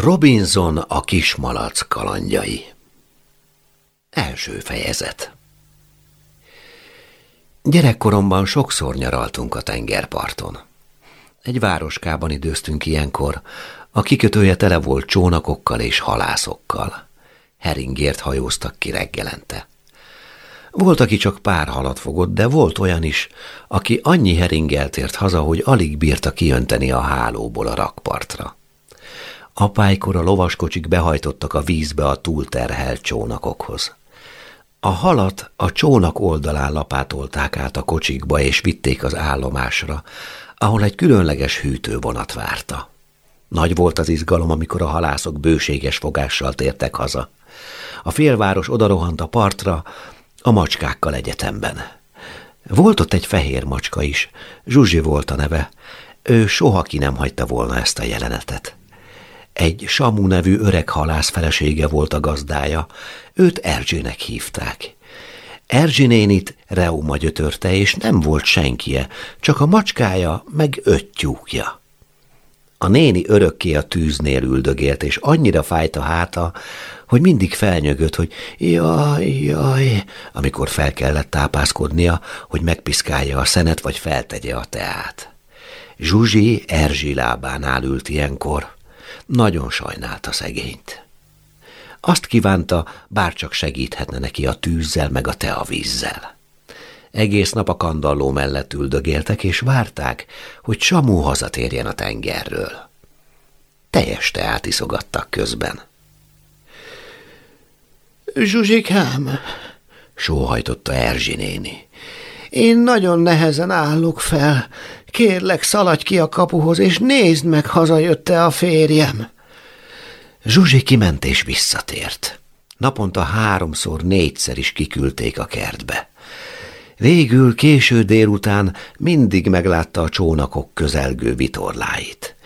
Robinson a kismalac kalandjai Első fejezet Gyerekkoromban sokszor nyaraltunk a tengerparton. Egy városkában időztünk ilyenkor, a kikötője tele volt csónakokkal és halászokkal. Heringért hajóztak ki reggelente. Volt, aki csak pár halat fogott, de volt olyan is, aki annyi heringelt ért haza, hogy alig bírta kiönteni a hálóból a rakpartra. Apálykor a lovaskocsik behajtottak a vízbe a túlterhelt csónakokhoz. A halat a csónak oldalán lapátolták át a kocsikba, és vitték az állomásra, ahol egy különleges hűtővonat várta. Nagy volt az izgalom, amikor a halászok bőséges fogással tértek haza. A félváros odarohant a partra, a macskákkal egyetemben. Volt ott egy fehér macska is, Zsuzsi volt a neve. Ő soha ki nem hagyta volna ezt a jelenetet. Egy Samu nevű öreg halász felesége volt a gazdája, őt Erzsének hívták. Erzsi nénit reuma gyötörte, és nem volt senkie, csak a macskája meg öt tyúkja. A néni örökké a tűznél üldögélt, és annyira fájt a háta, hogy mindig felnyögött, hogy jaj, jaj, amikor fel kellett tápászkodnia, hogy megpiszkálja a szenet, vagy feltegye a teát. Zsuzsi Erzsi lábánál ült ilyenkor. Nagyon sajnálta szegényt. Azt kívánta, bárcsak segíthetne neki a tűzzel meg a teavízzel. Egész nap a kandalló mellett üldögéltek, és várták, hogy Samu hazatérjen a tengerről. Teljes teát iszogattak közben. Zsuzsikám, sóhajtotta Erzsi néni. Én nagyon nehezen állok fel. Kérlek, szaladj ki a kapuhoz, és nézd meg, hazajött-e a férjem. Zsuzsi kiment és visszatért. Naponta háromszor, négyszer is kiküldték a kertbe. Végül késő délután mindig meglátta a csónakok közelgő vitorláit.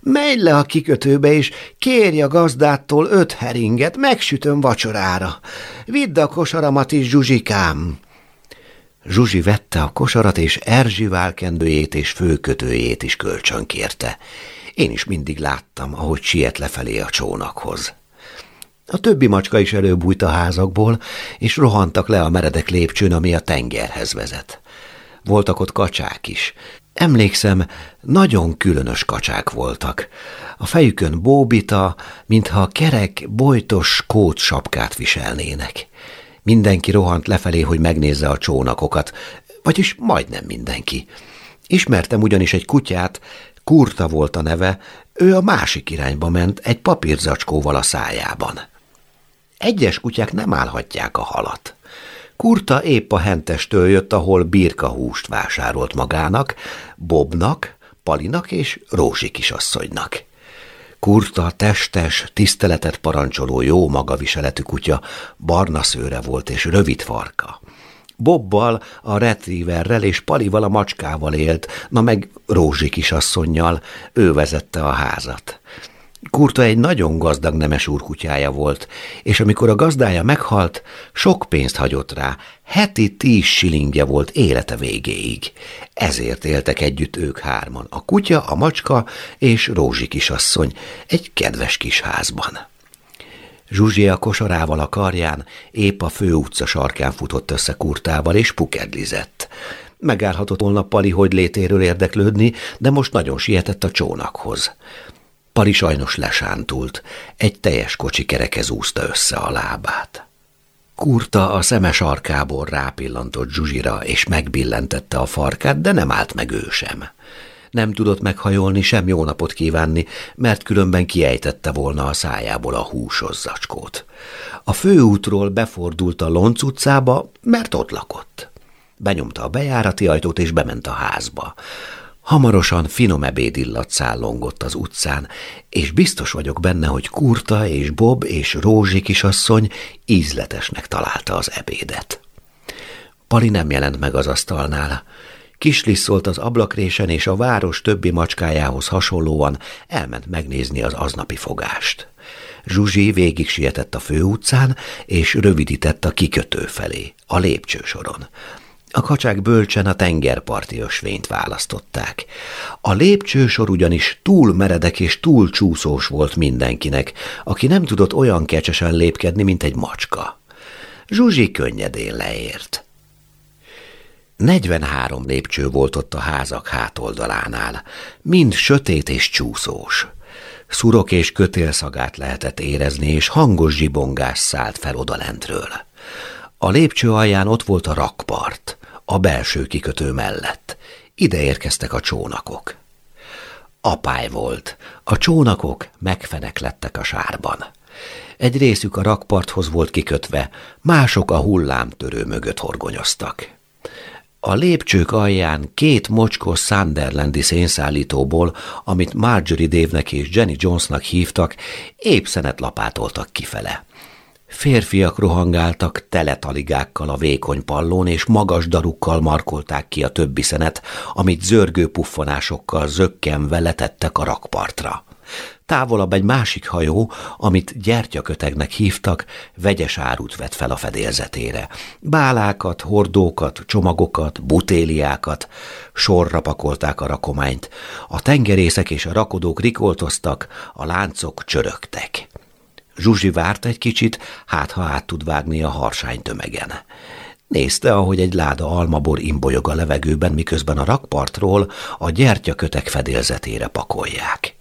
Menj le a kikötőbe, és kérj a gazdától öt heringet, megsütöm vacsorára. Vidd a kosaramat is, Zsuzsikám. Zsuzsi vette a kosarat, és Erzsi válkendőjét és főkötőjét is kölcsön kérte. Én is mindig láttam, ahogy siet lefelé a csónakhoz. A többi macska is előbújt a házakból, és rohantak le a meredek lépcsőn, ami a tengerhez vezet. Voltak ott kacsák is. Emlékszem, nagyon különös kacsák voltak. A fejükön bóbita, mintha kerek, bojtos kót sapkát viselnének. Mindenki rohant lefelé, hogy megnézze a csónakokat, vagyis majdnem mindenki. Ismertem ugyanis egy kutyát, Kurta volt a neve, ő a másik irányba ment, egy papírzacskóval a szájában. Egyes kutyák nem állhatják a halat. Kurta épp a hentestől jött, ahol birka húst vásárolt magának, Bobnak, Palinak és Rózsi kisasszonynak. Kurta, testes, tiszteletet parancsoló jó magaviseletű kutya, barna szőre volt és rövid farka. Bobbal, a retrieverrel és Palival a macskával élt, na meg Rózsi kisasszonynal, ő vezette a házat. Kurta egy nagyon gazdag nemes úrkutyája volt, és amikor a gazdája meghalt, sok pénzt hagyott rá, heti tíz silingje volt élete végéig. Ezért éltek együtt ők hárman, a kutya, a macska és Rózsi kisasszony, egy kedves kis házban. Zsuzsi a kosarával a karján épp a fő utca sarkán futott össze kurtával, és pukedlizett. Megállhatott volna Pali hogy létéről érdeklődni, de most nagyon sietett a csónakhoz. Pali sajnos lesántult, egy teljes kocsi kerekez úszta össze a lábát. Kurta a szeme sarkából rápillantott Zsuzsira, és megbillentette a farkát, de nem állt meg ő sem. Nem tudott meghajolni, sem jó napot kívánni, mert különben kiejtette volna a szájából a húsos zacskót. A főútról befordult a Lonc utcába, mert ott lakott. Benyomta a bejárati ajtót, és bement a házba. Hamarosan finom ebédillat szállongott az utcán, és biztos vagyok benne, hogy Kurta és Bob és Rózsi kisasszony ízletesnek találta az ebédet. Pali nem jelent meg az asztalnál. Kislisszolt az ablakrésen, és a város többi macskájához hasonlóan elment megnézni az aznapi fogást. Zsuzsi végig sietett a főutcán, és rövidített a kikötő felé, a lépcsősoron. A kacsák bölcsen a tengerparti ösvényt választották. A lépcsősor ugyanis túl meredek és túl csúszós volt mindenkinek, aki nem tudott olyan kecsesen lépkedni, mint egy macska. Zsuzsi könnyedén leért. 43 lépcső volt ott a házak hátoldalánál, mind sötét és csúszós. Szurok és kötélszagát lehetett érezni, és hangos zsibongás szállt fel odalentről. A lépcső alján ott volt a rakpart, a belső kikötő mellett. Ide érkeztek a csónakok. Apály volt, a csónakok megfenek lettek a sárban. Egy részük a rakparthoz volt kikötve, mások a hullámtörő mögött horgonyoztak. A lépcsők alján két mocskos Sunderlandi szénszállítóból, amit Marjorie Dave-nek és Jenny Jonesnak hívtak, épp szenet lapátoltak kifele. Férfiak rohangáltak teletaligákkal a vékony pallón, és magas darukkal markolták ki a többi szenet, amit zörgő puffonásokkal zökkenve letettek a rakpartra. Távolabb egy másik hajó, amit gyertyakötegnek hívtak, vegyes árut vett fel a fedélzetére. Bálákat, hordókat, csomagokat, butéliákat, sorra pakolták a rakományt. A tengerészek és a rakodók rikoltoztak, a láncok csörögtek. Zsuzsi várt egy kicsit, hát ha át tud vágni a harsány tömegen. Nézte, ahogy egy láda almabor imbolyog a levegőben, miközben a rakpartról a gyertyakötek fedélzetére pakolják.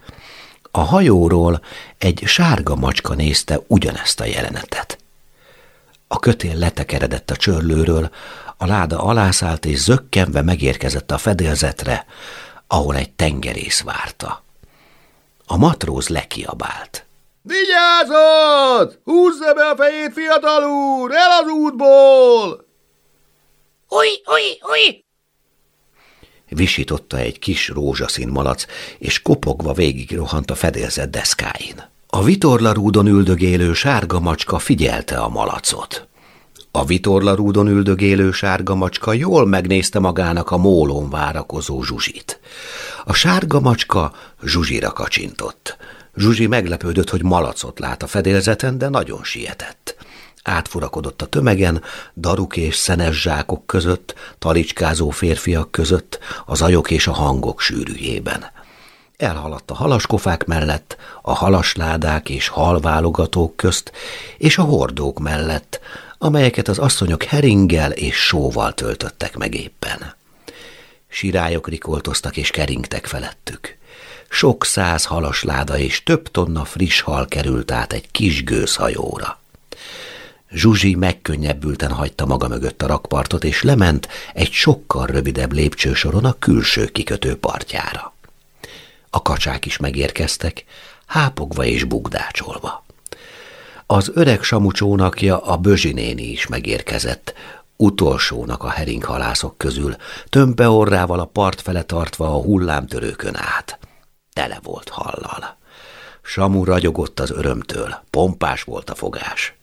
A hajóról egy sárga macska nézte ugyanezt a jelenetet. A kötél letekeredett a csörlőről, a láda alászállt és zökkenve megérkezett a fedélzetre, ahol egy tengerész várta. A matróz lekiabált. Vigyázat! Húzza be a fejét, fiatal úr! El az útból! Új, új, új! Visította egy kis rózsaszín malac, és kopogva rohant a fedélzet deszkáin. A vitorlarúdon üldögélő sárga macska figyelte a malacot. A vitorlarúdon üldögélő sárga macska jól megnézte magának a mólón várakozó zsuzsit. A sárga macska zsuzsira kacsintott. Zsuzsi meglepődött, hogy malacot lát a fedélzeten, de nagyon sietett. Átfurakodott a tömegen, daruk és szenes zsákok között, talicskázó férfiak között, az ajok és a hangok sűrűjében. Elhaladt a halaskofák mellett, a halasládák és halválogatók közt, és a hordók mellett, amelyeket az asszonyok heringgel és sóval töltöttek meg éppen. Sirályok rikoltoztak és keringtek felettük. Sok száz halasláda és több tonna friss hal került át egy kis gőzhajóra. Zsuzsi megkönnyebbülten hagyta maga mögött a rakpartot, és lement egy sokkal rövidebb lépcsősoron a külső kikötő partjára. A kacsák is megérkeztek, hápogva és bugdácsolva. Az öreg samucsónakja, a Bözsinéni is megérkezett, utolsónak a heringhalászok közül, tömpe orrával a part fele tartva a hullámtörőkön át. Tele volt hallal. Samu ragyogott az örömtől, pompás volt a fogás.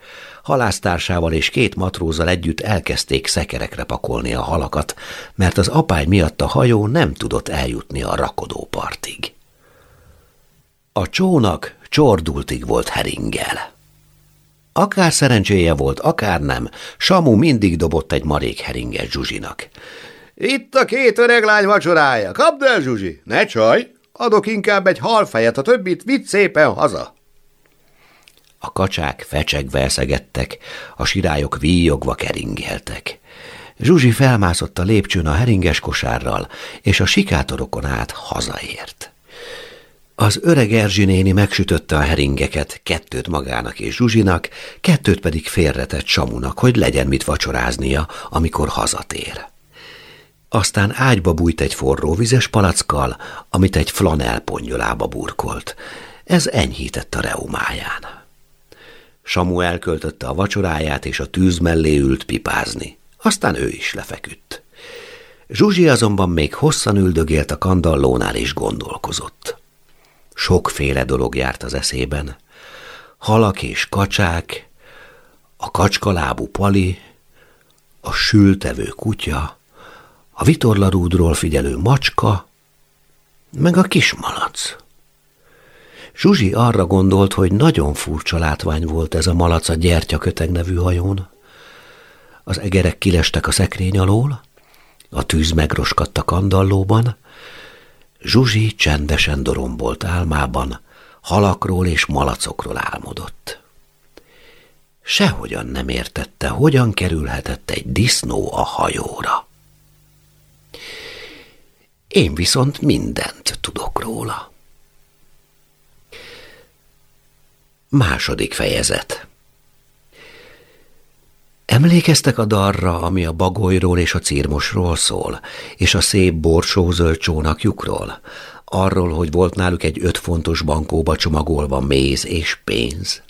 Halásztársával és két matrózzal együtt elkezdték szekerekre pakolni a halakat, mert az apály miatt a hajó nem tudott eljutni a rakodópartig. A csónak csordultig volt heringel. Akár szerencséje volt, akár nem, Samu mindig dobott egy marék heringet Zsuzsinak. Itt a két öreg lány vacsorája, kapd el, Zsuzsi, ne csaj, adok inkább egy halfejet, a többit vidd szépen haza. A kacsák fecsegve eszegettek, a sirályok víjogva keringeltek. Zsuzsi felmászott a lépcsőn a heringes kosárral, és a sikátorokon át hazaért. Az öreg Erzsi néni megsütötte a heringeket, kettőt magának és Zsuzsinak, kettőt pedig félretett Samunak, hogy legyen mit vacsoráznia, amikor hazatér. Aztán ágyba bújt egy forró vizes palackkal, amit egy flanel pongyolába burkolt. Ez enyhített a reumáján. Samu elköltötte a vacsoráját, és a tűz mellé ült pipázni. Aztán ő is lefeküdt. Zsuzsi azonban még hosszan üldögélt a kandallónál, és gondolkozott. Sokféle dolog járt az eszében. Halak és kacsák, a kacskalábú pali, a sültevő kutya, a vitorlarúdról figyelő macska, meg a kismalac. Zsuzsi arra gondolt, hogy nagyon furcsa látvány volt ez a malac a gyertyaköteg nevű hajón. Az egerek kilestek a szekrény alól, A tűz megroskadt a kandallóban, Zsuzsi csendesen dorombolt álmában, halakról és malacokról álmodott. Sehogyan nem értette, hogyan kerülhetett egy disznó a hajóra. Én viszont mindent tudok róla. Második fejezet Emlékeztek a darra, ami a bagolyról és a círmosról szól, és a szép borsózöld csónakjukról? Arról, hogy volt náluk egy öt fontos bankóba csomagolva méz és pénz?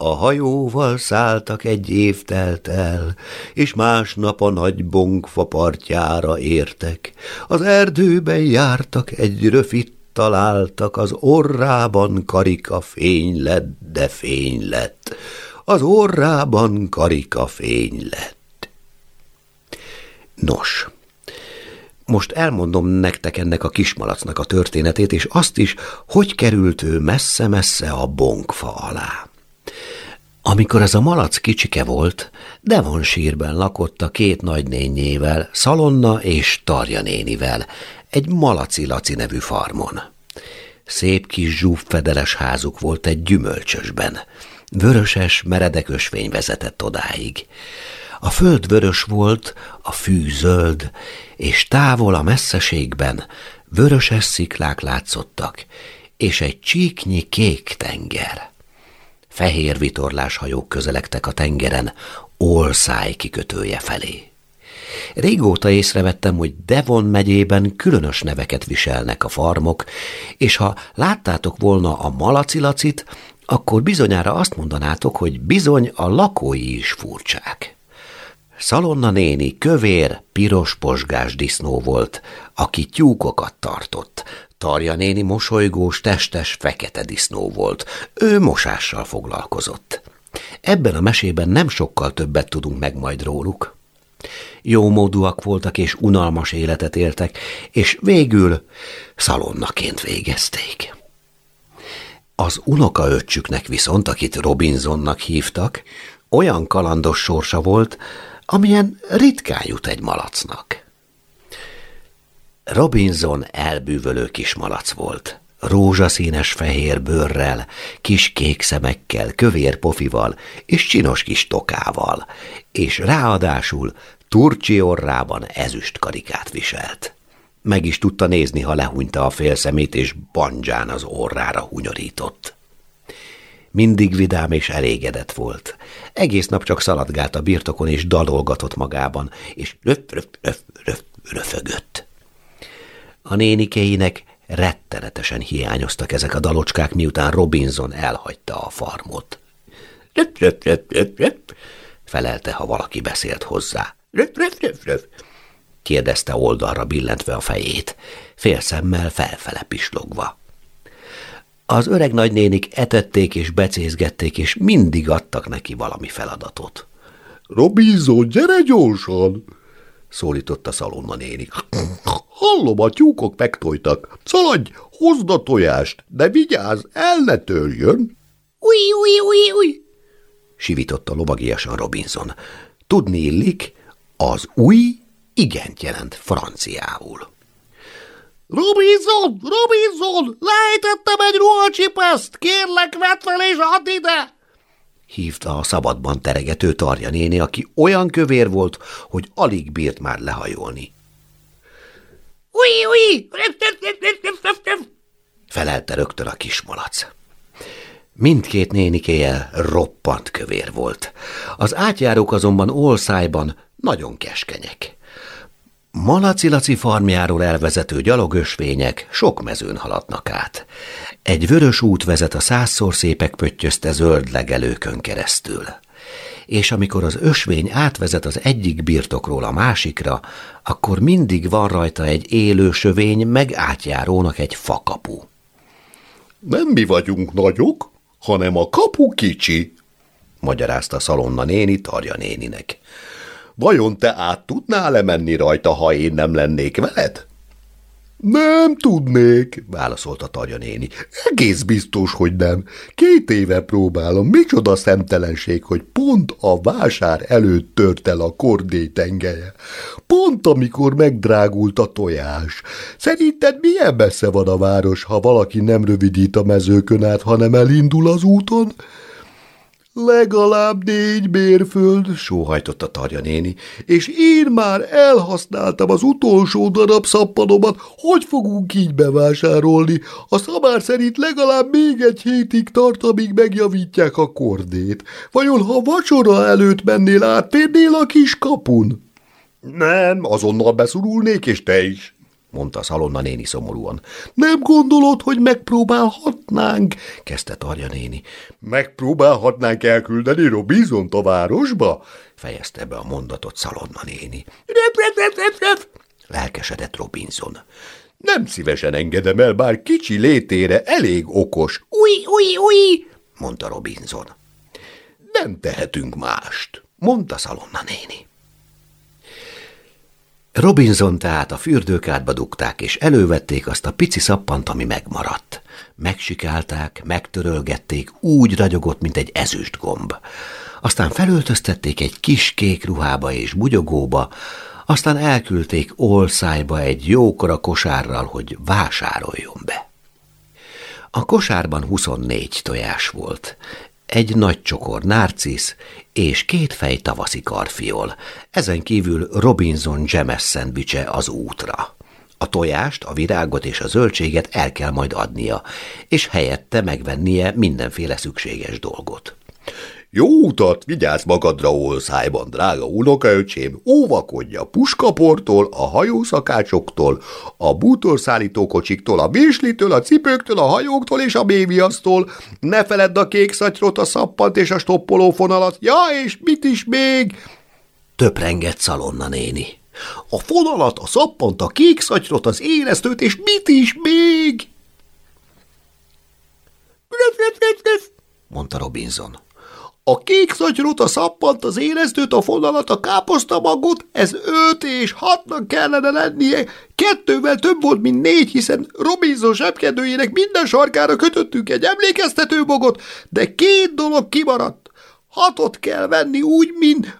A hajóval szálltak egy év telt el, és másnap a nagy bonkfa partjára értek. Az erdőben jártak, egy röfit találtak, az orrában karika fény lett, de fény lett az orrában karika fény lett. Nos, most elmondom nektek ennek a kismalacnak a történetét, és azt is, hogy került ő messze-messze a bonkfa alá. Amikor ez a malac kicsike volt, Devonshire-ben lakott a két nagynényével, Szalonna és Tarja nénivel, egy Malaci-Laci nevű farmon. Szép kis zsúffedeles házuk volt egy gyümölcsösben. Vöröses, meredek ösvény vezetett odáig. A föld vörös volt, a fű zöld, és távol a messzeségben vöröses sziklák látszottak, és egy csíknyi kék tenger. Fehér vitorlás hajók közelegtek a tengeren, Olszáj kikötője felé. Régóta észrevettem, hogy Devon megyében különös neveket viselnek a farmok, és ha láttátok volna a malacilacit, akkor bizonyára azt mondanátok, hogy bizony a lakói is furcsák. Szalonna néni kövér, piros posgás disznó volt, aki tyúkokat tartott. Tarja néni mosolygós, testes, fekete disznó volt. Ő mosással foglalkozott. Ebben a mesében nem sokkal többet tudunk meg majd róluk. Jómódúak voltak és unalmas életet éltek, és végül szalonnaként végezték. Az unokaöccsüknek viszont, akit Robinsonnak hívtak, olyan kalandos sorsa volt, amilyen ritkán jut egy malacnak. Robinson elbűvölő kis malac volt. Rózsaszínes fehér bőrrel, kis kék szemekkel, kövér pofival és csinos kis tokával, és ráadásul turcsi orrában ezüst karikát viselt. Meg is tudta nézni, ha lehúnyta a félszemét, és bandzsán az orrára hunyorított. Mindig vidám és elégedett volt. Egész nap csak szaladgált a birtokon, és dalolgatott magában, és röf, röf, röf, röf, röfögött. A nénikéinek rettenetesen hiányoztak ezek a dalocskák, miután Robinson elhagyta a farmot. Röf, röf, röf, röf, röf, felelte, ha valaki beszélt hozzá. Röf, röf, röf, röf kérdezte oldalra billentve a fejét, félszemmel felfele pislogva. Az öreg nagynénik etették és becézgették, és mindig adtak neki valami feladatot. – Robinson, gyere gyorsan! – szólította Szalonna néni. – Hallom, a tyúkok megtojtak. Szaladj, hozd a tojást, de vigyázz, el ne törjön! – Új, új, új, új! – sivította lovagiasan Robinson. Tudni illik, az új igent jelent franciául. Robinson, Robinson, lejtettem egy ruhacsipeszt, kérlek, vedd fel és add ide! Hívta a szabadban teregető Tarja néni, aki olyan kövér volt, hogy alig bírt már lehajolni. Új, új! Felelte rögtön a kismalac. Mindkét nénikéje roppant kövér volt. Az átjárók azonban olszájban nagyon keskenyek. Malacilaci farmjáról elvezető gyalogösvények sok mezőn haladnak át. Egy vörös út vezet a százszor szépek pöttyözte zöld legelőkön keresztül. És amikor az ösvény átvezet az egyik birtokról a másikra, akkor mindig van rajta egy élő sövény, meg átjárónak egy fakapu. Nem mi vagyunk nagyok, hanem a kapu kicsi, magyarázta Szalonna néni Tarja néninek. Vajon te át tudnál lemenni rajta, ha én nem lennék veled? Nem tudnék, válaszolta Tarja néni. Egész biztos, hogy nem. Két éve próbálom. Micsoda szemtelenség, hogy pont a vásár előtt tört el a kordé tengelye. Pont amikor megdrágult a tojás. Szerinted milyen messze van a város, ha valaki nem rövidít a mezőkön át, hanem elindul az úton? Legalább négy mérföld, sóhajtotta Tarja néni, és én már elhasználtam az utolsó darab szappanomat, hogy fogunk így bevásárolni? A szabár szerint legalább még egy hétig tart, amíg megjavítják a kordét. Vajon ha vacsora előtt mennél, áttérnél a kis kapun? Nem, azonnal beszorulnék, és te is mondta Szalonna néni szomorúan. Nem gondolod, hogy megpróbálhatnánk? kezdte Tarja néni. Megpróbálhatnánk elküldeni Robizont a városba? fejezte be a mondatot Szalonna néni. Lelkesedett Robinson. Nem szívesen engedem el, bár kicsi létére elég okos. Új, új, új, mondta Robinson. Nem tehetünk mást, mondta Szalonna néni. Robinson tehát a fürdőkádba dugták, és elővették azt a pici szappant, ami megmaradt. Megsikálták, megtörölgették, úgy ragyogott, mint egy ezüst gomb. Aztán felöltöztették egy kis kék ruhába és bugyogóba, aztán elküldték olszájba egy jókora kosárral, hogy vásároljon be. A kosárban 24 tojás volt, egy nagy csokor narcisz és két fej tavaszi karfiol, ezen kívül Robinson James szendvicse az útra. A tojást, a virágot és a zöldséget el kell majd adnia, és helyette megvennie mindenféle szükséges dolgot. Jó utat, vigyázz magadra olszájban, drága unokaöcsém, óvakodj a puskaportól, a hajószakácsoktól, a bútorszállítókocsiktól, a bírslitől, a cipőktől, a hajóktól és a méviasztól. Ne feledd a kék szatyrot, a szappant és a stoppoló fonalat. Ja, és mit is még? Töprengett Szalonna néni. A fonalat, a szappant, a kék szatyrot, az éreztőt, és mit is még? mondta Robinson. A kék szatyrot, a szappant, az éreztőt, a fonalat, a káposztamagot, ez öt és hatnak kellene lennie. Kettővel több volt, mint négy, hiszen Robinson zsebkedőjének minden sarkára kötöttünk egy emlékeztető bogot, de két dolog kimaradt. Hatot kell venni úgy, mint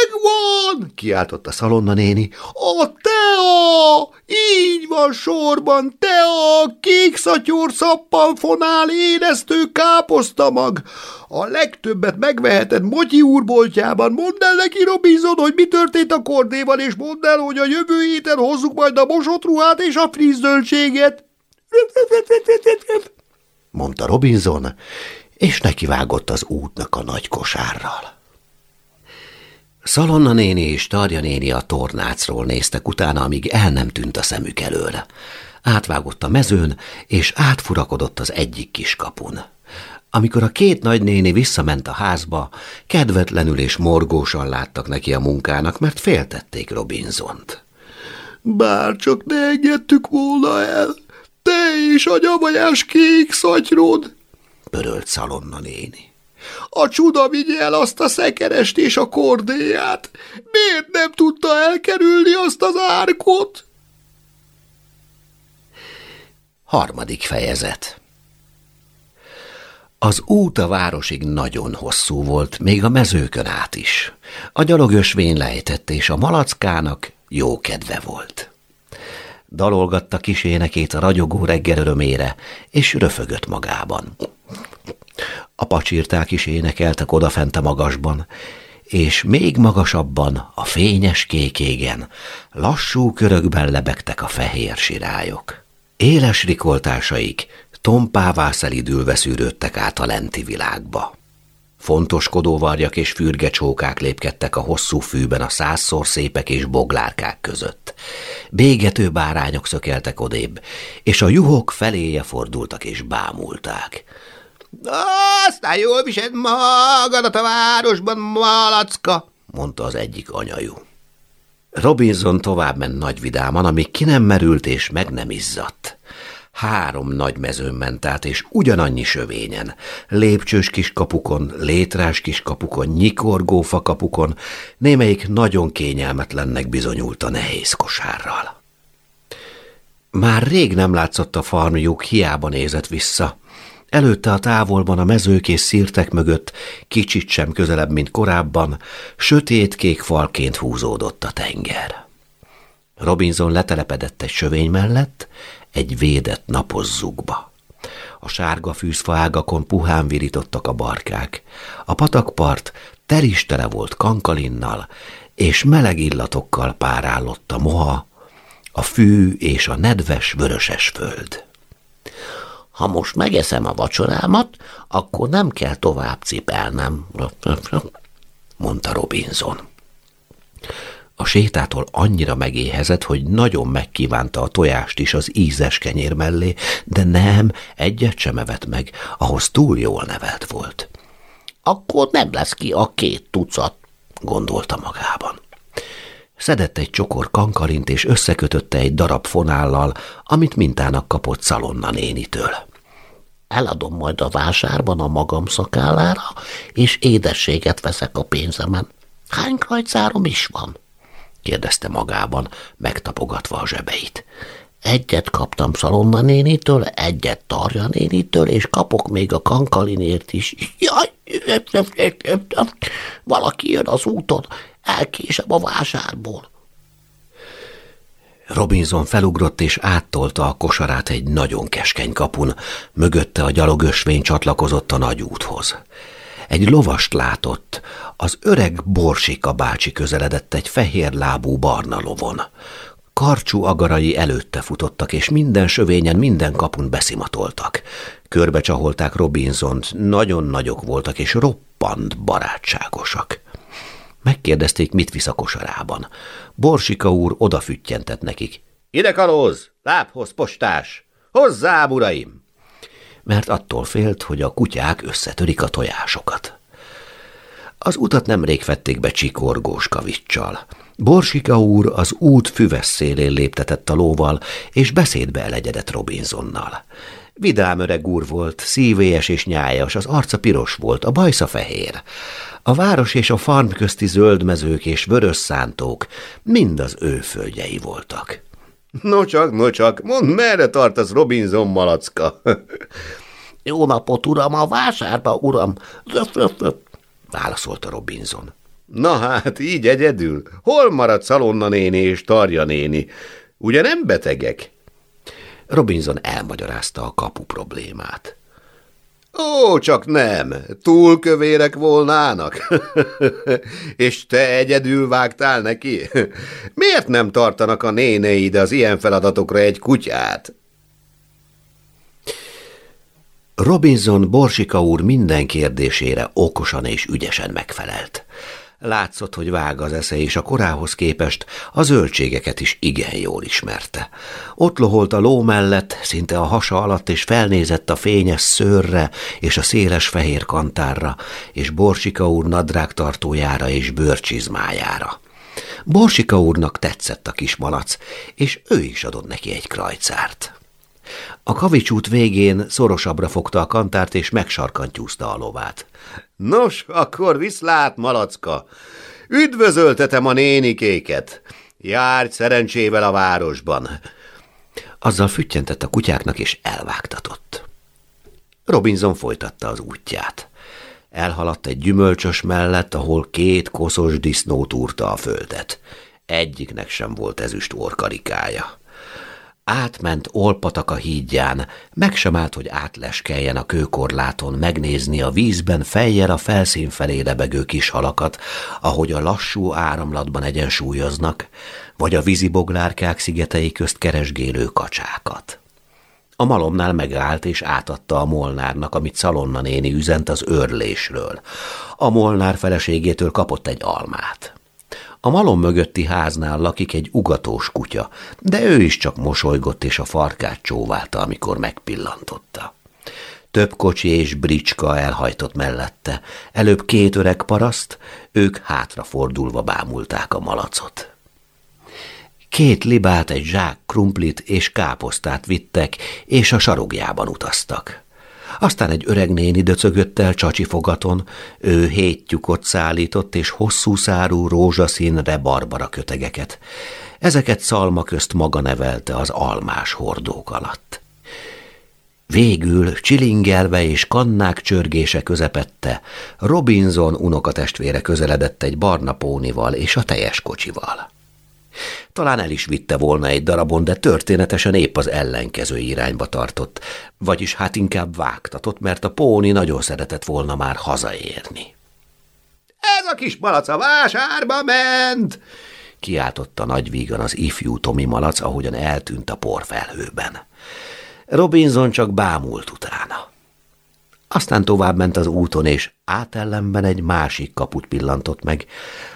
megvan, kiáltotta Szalonna néni. A tea! Így van sorban, tea, kék szatyor, szappan, fonál, énesztő, káposztamag. A legtöbbet megveheted Motyi úr boltjában. Mondd el neki, Robinson, hogy mi történt a kordéval, és mondd el, hogy a jövő héten hozzuk majd a mosott ruhát és a friss mondta Robinson, és nekivágott az útnak a nagy kosárral. Szalonna néni és Tarja néni a tornácról néztek utána, amíg el nem tűnt a szemük elől. Átvágott a mezőn, és átfurakodott az egyik kiskapun. Amikor a két nagynéni visszament a házba, kedvetlenül és morgósan láttak neki a munkának, mert féltették Robinsont. Bár csak ne engedtük volna el, te és a nyavajás kék szatyrod, pörölt Szalonna néni. A csuda vigye el azt a szekerest és a kordéját. Miért nem tudta elkerülni azt az árkot? Harmadik fejezet Az út a városig nagyon hosszú volt, még a mezőkön át is. A gyalogösvény lejtett, és a malackának jó kedve volt. Dalolgatta kis énekét a ragyogó reggel örömére, és röfögött magában. A pacsirták is énekeltek odafent a magasban, és még magasabban, a fényes kék égen, lassú körökben lebegtek a fehér sirályok. Éles rikoltásaik tompává szelidülve szűrődtek át a lenti világba. Fontos kodóvarjak és fürgecsókák lépkedtek a hosszú fűben a százszor szépek és boglárkák között. Bégető bárányok szökeltek odébb, és a juhok feléje fordultak és bámulták. Aztán jól vised magadat a városban, malacka, mondta az egyik anyajú. Robinson tovább ment nagy vidáman, amíg ki nem merült és meg nem izzadt. Három nagy mezőn ment át, és ugyanannyi sövényen. Lépcsős kis kapukon, létrás kis kapukon, nyikorgó fakapukon, némelyik nagyon kényelmetlennek bizonyult a nehéz kosárral. Már rég nem látszott a farmjuk, hiába nézett vissza. Előtte a távolban a mezők és szírtek mögött, kicsit sem közelebb, mint korábban, sötét-kék falként húzódott a tenger. Robinson letelepedett egy sövény mellett, egy védett napozzukba. A sárga fűzfa ágakon puhán virítottak a barkák. A patakpart teristele volt kankalinnal, és meleg illatokkal párálott a moha, a fű és a nedves vöröses föld. Ha most megeszem a vacsorámat, akkor nem kell tovább cipelnem, mondta Robinson. A sétától annyira megéhezett, hogy nagyon megkívánta a tojást is az ízes kenyér mellé, de nem, egyet sem evett meg, ahhoz túl jól nevelt volt. Akkor nem lesz ki a két tucat, gondolta magában. Szedett egy csokor kankarint, és összekötötte egy darab fonállal, amit mintának kapott Szalonna nénitől. Eladom majd a vásárban a magam szakállára, és édességet veszek a pénzemen. Hány krajcárom is van? kérdezte magában, megtapogatva a zsebeit. Egyet kaptam Szalonna nénitől, egyet Tarja nénitől, és kapok még a kankalinért is. Jaj, valaki jön az úton, elkésem a vásárból. Robinson felugrott és áttolta a kosarát egy nagyon keskeny kapun, mögötte a gyalogösvény csatlakozott a nagy úthoz. Egy lovast látott, az öreg Borsika bácsi közeledett egy fehér lábú barna lovon. Karcsú agarai előtte futottak, és minden sövényen, minden kapun beszimatoltak. Körbe csaholták Robinsont, nagyon nagyok voltak, és roppant barátságosak. Megkérdezték, mit visz a kosarában. Borsika úr odafüttyentett nekik. Ide kalóz, lábhoz postás, hozzá, uraim! Mert attól félt, hogy a kutyák összetörik a tojásokat. Az utat nemrég vették be csikorgós kavicsal. Borsika úr az út füves szélén léptetett a lóval, és beszédbe elegyedett Robinsonnal. Vidám öreg úr volt, szívélyes és nyájas, az arca piros volt, a bajsza fehér. A város és a farm közti zöldmezők és vörös szántók mind az ő földjei voltak. No csak, no csak, mondd, merre tartasz Robinson malacka? Jó napot, uram, a vásárba, uram. Zöf, zöf. válaszolta Robinson. Na hát, így egyedül. Hol maradt Szalonna néni és Tarja néni? Ugye nem betegek? Robinson elmagyarázta a kapu problémát. Ó, csak nem, túl kövérek volnának. És te egyedül vágtál neki? Miért nem tartanak a néneid az ilyen feladatokra egy kutyát? Robinson Borsika úr minden kérdésére okosan és ügyesen megfelelt. Látszott, hogy vág az esze, és a korához képest a zöldségeket is igen jól ismerte. Ott loholt a ló mellett, szinte a hasa alatt, és felnézett a fényes szőrre és a széles fehér kantárra, és Borsika úr nadrágtartójára és bőrcsizmájára. Borsika úrnak tetszett a kis malac, és ő is adott neki egy krajcárt. A kavicsút végén szorosabbra fogta a kantárt, és megsarkantyúzta a lovát. Nos, akkor viszlát, malacka! Üdvözöltetem a nénikéket! Járj szerencsével a városban! Azzal füttyentett a kutyáknak, és elvágtatott. Robinson folytatta az útját. Elhaladt egy gyümölcsös mellett, ahol két koszos disznó túrta a földet. Egyiknek sem volt ezüst orkarikája. Átment Olpatak a hídján, meg sem állt, hogy átleskeljen a kőkorláton, megnézni a vízben fejjel a felszín felé lebegő kis halakat, ahogy a lassú áramlatban egyensúlyoznak, vagy a víziboglárkák szigetei közt keresgélő kacsákat. A malomnál megállt és átadta a Molnárnak, amit Szalonna néni üzent az örlésről. A Molnár feleségétől kapott egy almát. A malom mögötti háznál lakik egy ugatós kutya, de ő is csak mosolygott és a farkát csóválta, amikor megpillantotta. Több kocsi és bricska elhajtott mellette. Előbb két öreg paraszt, ők hátrafordulva bámulták a malacot. Két libát, egy zsák krumplit és káposztát vittek, és a sarogjában utaztak. Aztán egy öreg néni döcögött el csacsi fogaton, ő hét tyukot szállított, és hosszú szárú rózsaszínre barbara kötegeket. Ezeket szalma közt maga nevelte az almás hordók alatt. Végül csilingelve és kannák csörgése közepette Robinson unokatestvére közeledett egy barna pónival és a teljes kocsival. Talán el is vitte volna egy darabon, de történetesen épp az ellenkező irányba tartott, vagyis hát inkább vágtatott, mert a póni nagyon szeretett volna már hazaérni. – Ez a kis malac a vásárba ment! – kiáltotta nagy vígan az ifjú Tomi malac, ahogyan eltűnt a porfelhőben. Robinson csak bámult utána. Aztán tovább ment az úton, és átellenben egy másik kaput pillantott meg,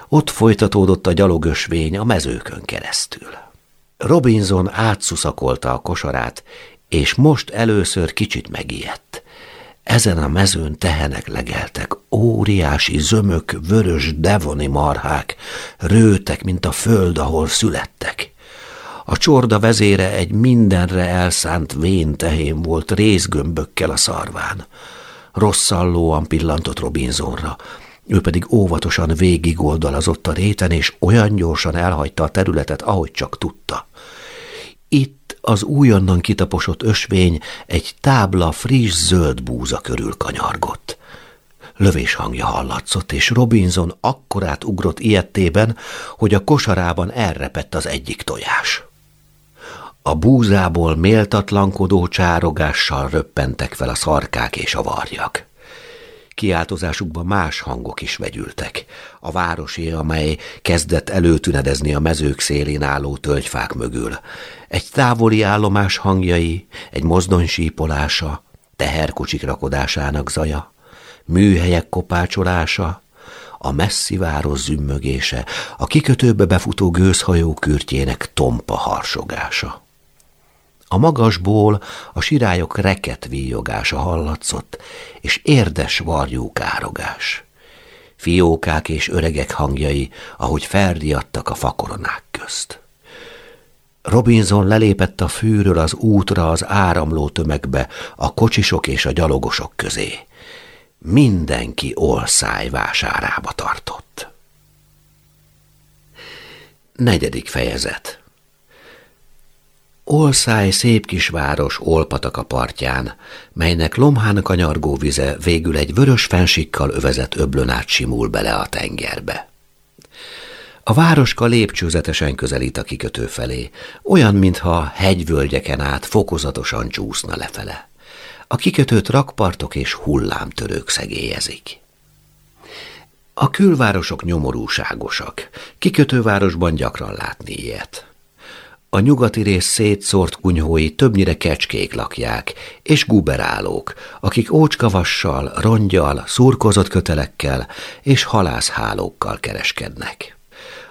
ott folytatódott a gyalogösvény a mezőkön keresztül. Robinson átszuszakolta a kosarát, és most először kicsit megijedt. Ezen a mezőn tehenek legeltek, óriási zömök, vörös devoni marhák, rőtek, mint a föld, ahol születtek. A csorda vezére egy mindenre elszánt vén tehén volt részgömbökkel a szarván. Rosszallóan pillantott Robinsonra, ő pedig óvatosan végigoldalazott a réten, és olyan gyorsan elhagyta a területet, ahogy csak tudta. Itt az újonnan kitaposott ösvény egy tábla friss zöld búza körül kanyargott. Lövés hangja hallatszott, és Robinson akkorát ugrott ilyettében, hogy a kosarában elrepett az egyik tojás. A búzából méltatlankodó csárogással röppentek fel a szarkák és a varjak. Kiáltozásukban más hangok is vegyültek. A városé, amely kezdett előtünedezni a mezők szélén álló tölgyfák mögül. Egy távoli állomás hangjai, egy mozdony sípolása, teherkocsik rakodásának zaja, műhelyek kopácsolása, a messzi város zümmögése, a kikötőbe befutó gőzhajó kürtjének tompa harsogása. A magasból a sirályok reket víjogása hallatszott, és érdes varjú károgás. Fiókák és öregek hangjai, ahogy felriadtak a fakoronák közt. Robinson lelépett a fűről az útra az áramló tömegbe, a kocsisok és a gyalogosok közé. Mindenki olszáj vásárába tartott. Negyedik fejezet Olszáj szép kisváros Olpatak a partján, melynek lomhán kanyargó vize végül egy vörös fensikkal övezett öblön át simul bele a tengerbe. A városka lépcsőzetesen közelít a kikötő felé, olyan, mintha hegyvölgyeken át fokozatosan csúszna lefele. A kikötőt rakpartok és hullámtörők szegélyezik. A külvárosok nyomorúságosak, kikötővárosban gyakran látni ilyet. A nyugati rész szétszórt kunyhói többnyire kecskék lakják, és guberálók, akik ócskavassal, rongyal, szurkozott kötelekkel és halászhálókkal kereskednek.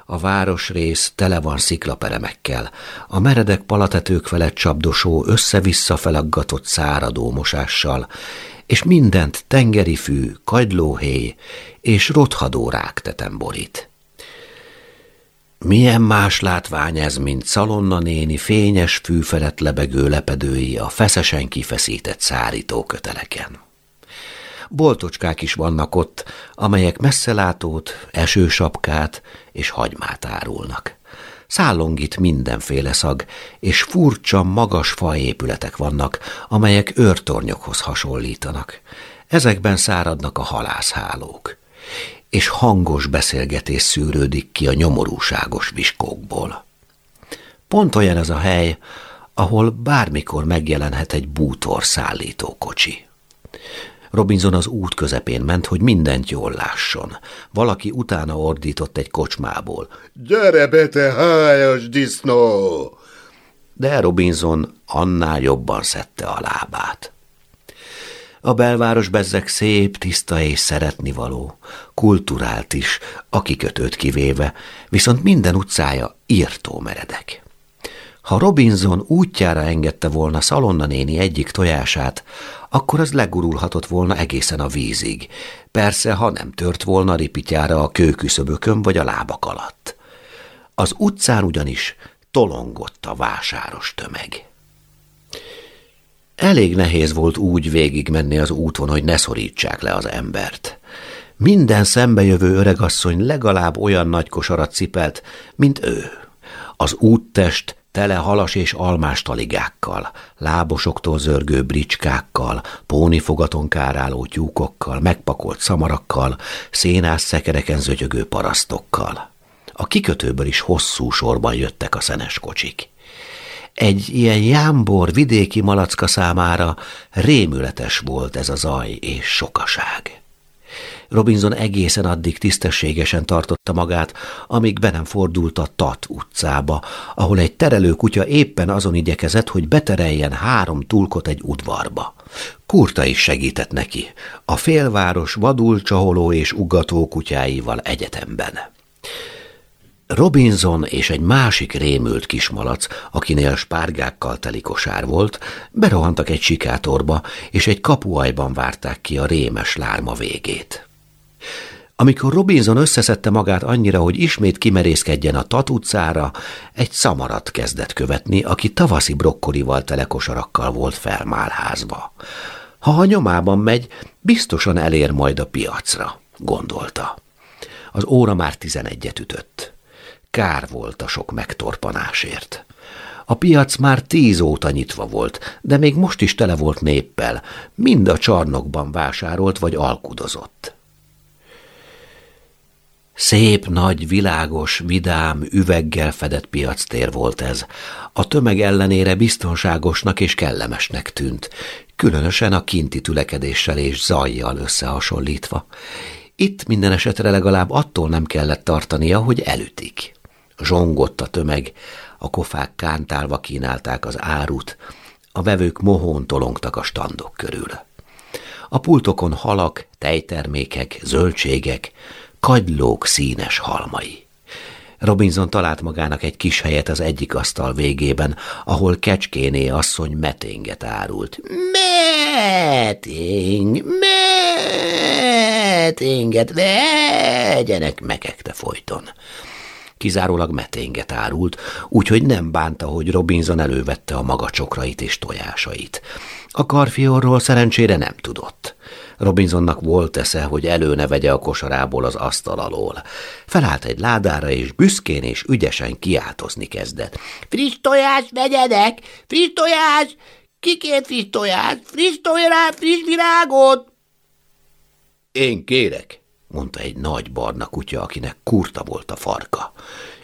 A városrész tele van sziklaperemekkel, a meredek palatetők felett csapdosó, össze-vissza felaggatott száradó mosással, és mindent tengeri fű, kagylóhéj és rothadó ráktetem borít. Milyen más látvány ez, mint Szalonna néni fényes fű felett lebegő lepedői a feszesen kifeszített szárító köteleken. Boltocskák is vannak ott, amelyek messzelátót, esősapkát és hagymát árulnak. Szállongít mindenféle szag, és furcsa, magas faépületek vannak, amelyek őrtornyokhoz hasonlítanak. Ezekben száradnak a halászhálók és hangos beszélgetés szűrődik ki a nyomorúságos viskókból. Pont olyan ez a hely, ahol bármikor megjelenhet egy bútor szállító kocsi. Robinson az út közepén ment, hogy mindent jól lásson. Valaki utána ordított egy kocsmából. – Gyere be, te hájas disznó! De Robinson annál jobban szedte a lábát. A belváros bezzek szép, tiszta és szeretnivaló, kulturált is, a kikötőt kivéve, viszont minden utcája írtó meredek. Ha Robinson útjára engedte volna Szalonna néni egyik tojását, akkor az legurulhatott volna egészen a vízig, persze, ha nem tört volna ripityára a kőküszöbökön vagy a lábak alatt. Az utcán ugyanis tolongott a vásáros tömeg. Elég nehéz volt úgy végigmenni az úton, hogy ne szorítsák le az embert. Minden szembejövő öregasszony legalább olyan nagy kosarat cipelt, mint ő. Az úttest tele halas és almás taligákkal, lábosoktól zörgő bricskákkal, pónifogaton káráló tyúkokkal, megpakolt szamarakkal, szénás szekereken zögyögő parasztokkal. A kikötőből is hosszú sorban jöttek a szenes kocsik. Egy ilyen jámbor vidéki malacka számára rémületes volt ez a zaj és sokaság. Robinson egészen addig tisztességesen tartotta magát, amíg be nem fordult a Tat utcába, ahol egy terelő kutya éppen azon igyekezett, hogy betereljen három tulkot egy udvarba. Kurta is segített neki, a félváros vadul csaholó és ugató kutyáival egyetemben. Robinson és egy másik rémült kismalac, akinél spárgákkal teli kosár volt, berohantak egy sikátorba, és egy kapuajban várták ki a rémes lárma végét. Amikor Robinson összeszedte magát annyira, hogy ismét kimerészkedjen a Tat utcára, egy szamarat kezdett követni, aki tavaszi brokkolival telekosarakkal volt felmálházva. Ha a nyomában megy, biztosan elér majd a piacra, gondolta. Az óra már tizenegyet ütött. Kár volt a sok megtorpanásért. A piac már tíz óta nyitva volt, de még most is tele volt néppel, mind a csarnokban vásárolt vagy alkudozott. Szép, nagy, világos, vidám, üveggel fedett piactér volt ez. A tömeg ellenére biztonságosnak és kellemesnek tűnt, különösen a kinti tülekedéssel és zajjal összehasonlítva. Itt minden esetre legalább attól nem kellett tartania, hogy elütik. Zsongott a tömeg, a kofák kántálva kínálták az árut, a vevők mohón tolongtak a standok körül. A pultokon halak, tejtermékek, zöldségek, kagylók színes halmai. Robinson talált magának egy kis helyet az egyik asztal végében, ahol kecskéné asszony meténget árult. Meting, meténget, vegyenek, mekekte folyton kizárólag meténget árult, úgyhogy nem bánta, hogy Robinson elővette a maga csokrait és tojásait. A karfiorról szerencsére nem tudott. Robinsonnak volt esze, hogy előne vegye a kosarából az asztal alól. Felállt egy ládára, és büszkén és ügyesen kiáltozni kezdett. Friss tojás vegyenek! Friss tojás! Kikért friss tojás? Friss tojás, friss virágot! Én kérek, mondta egy nagy barna kutya, akinek kurta volt a farka.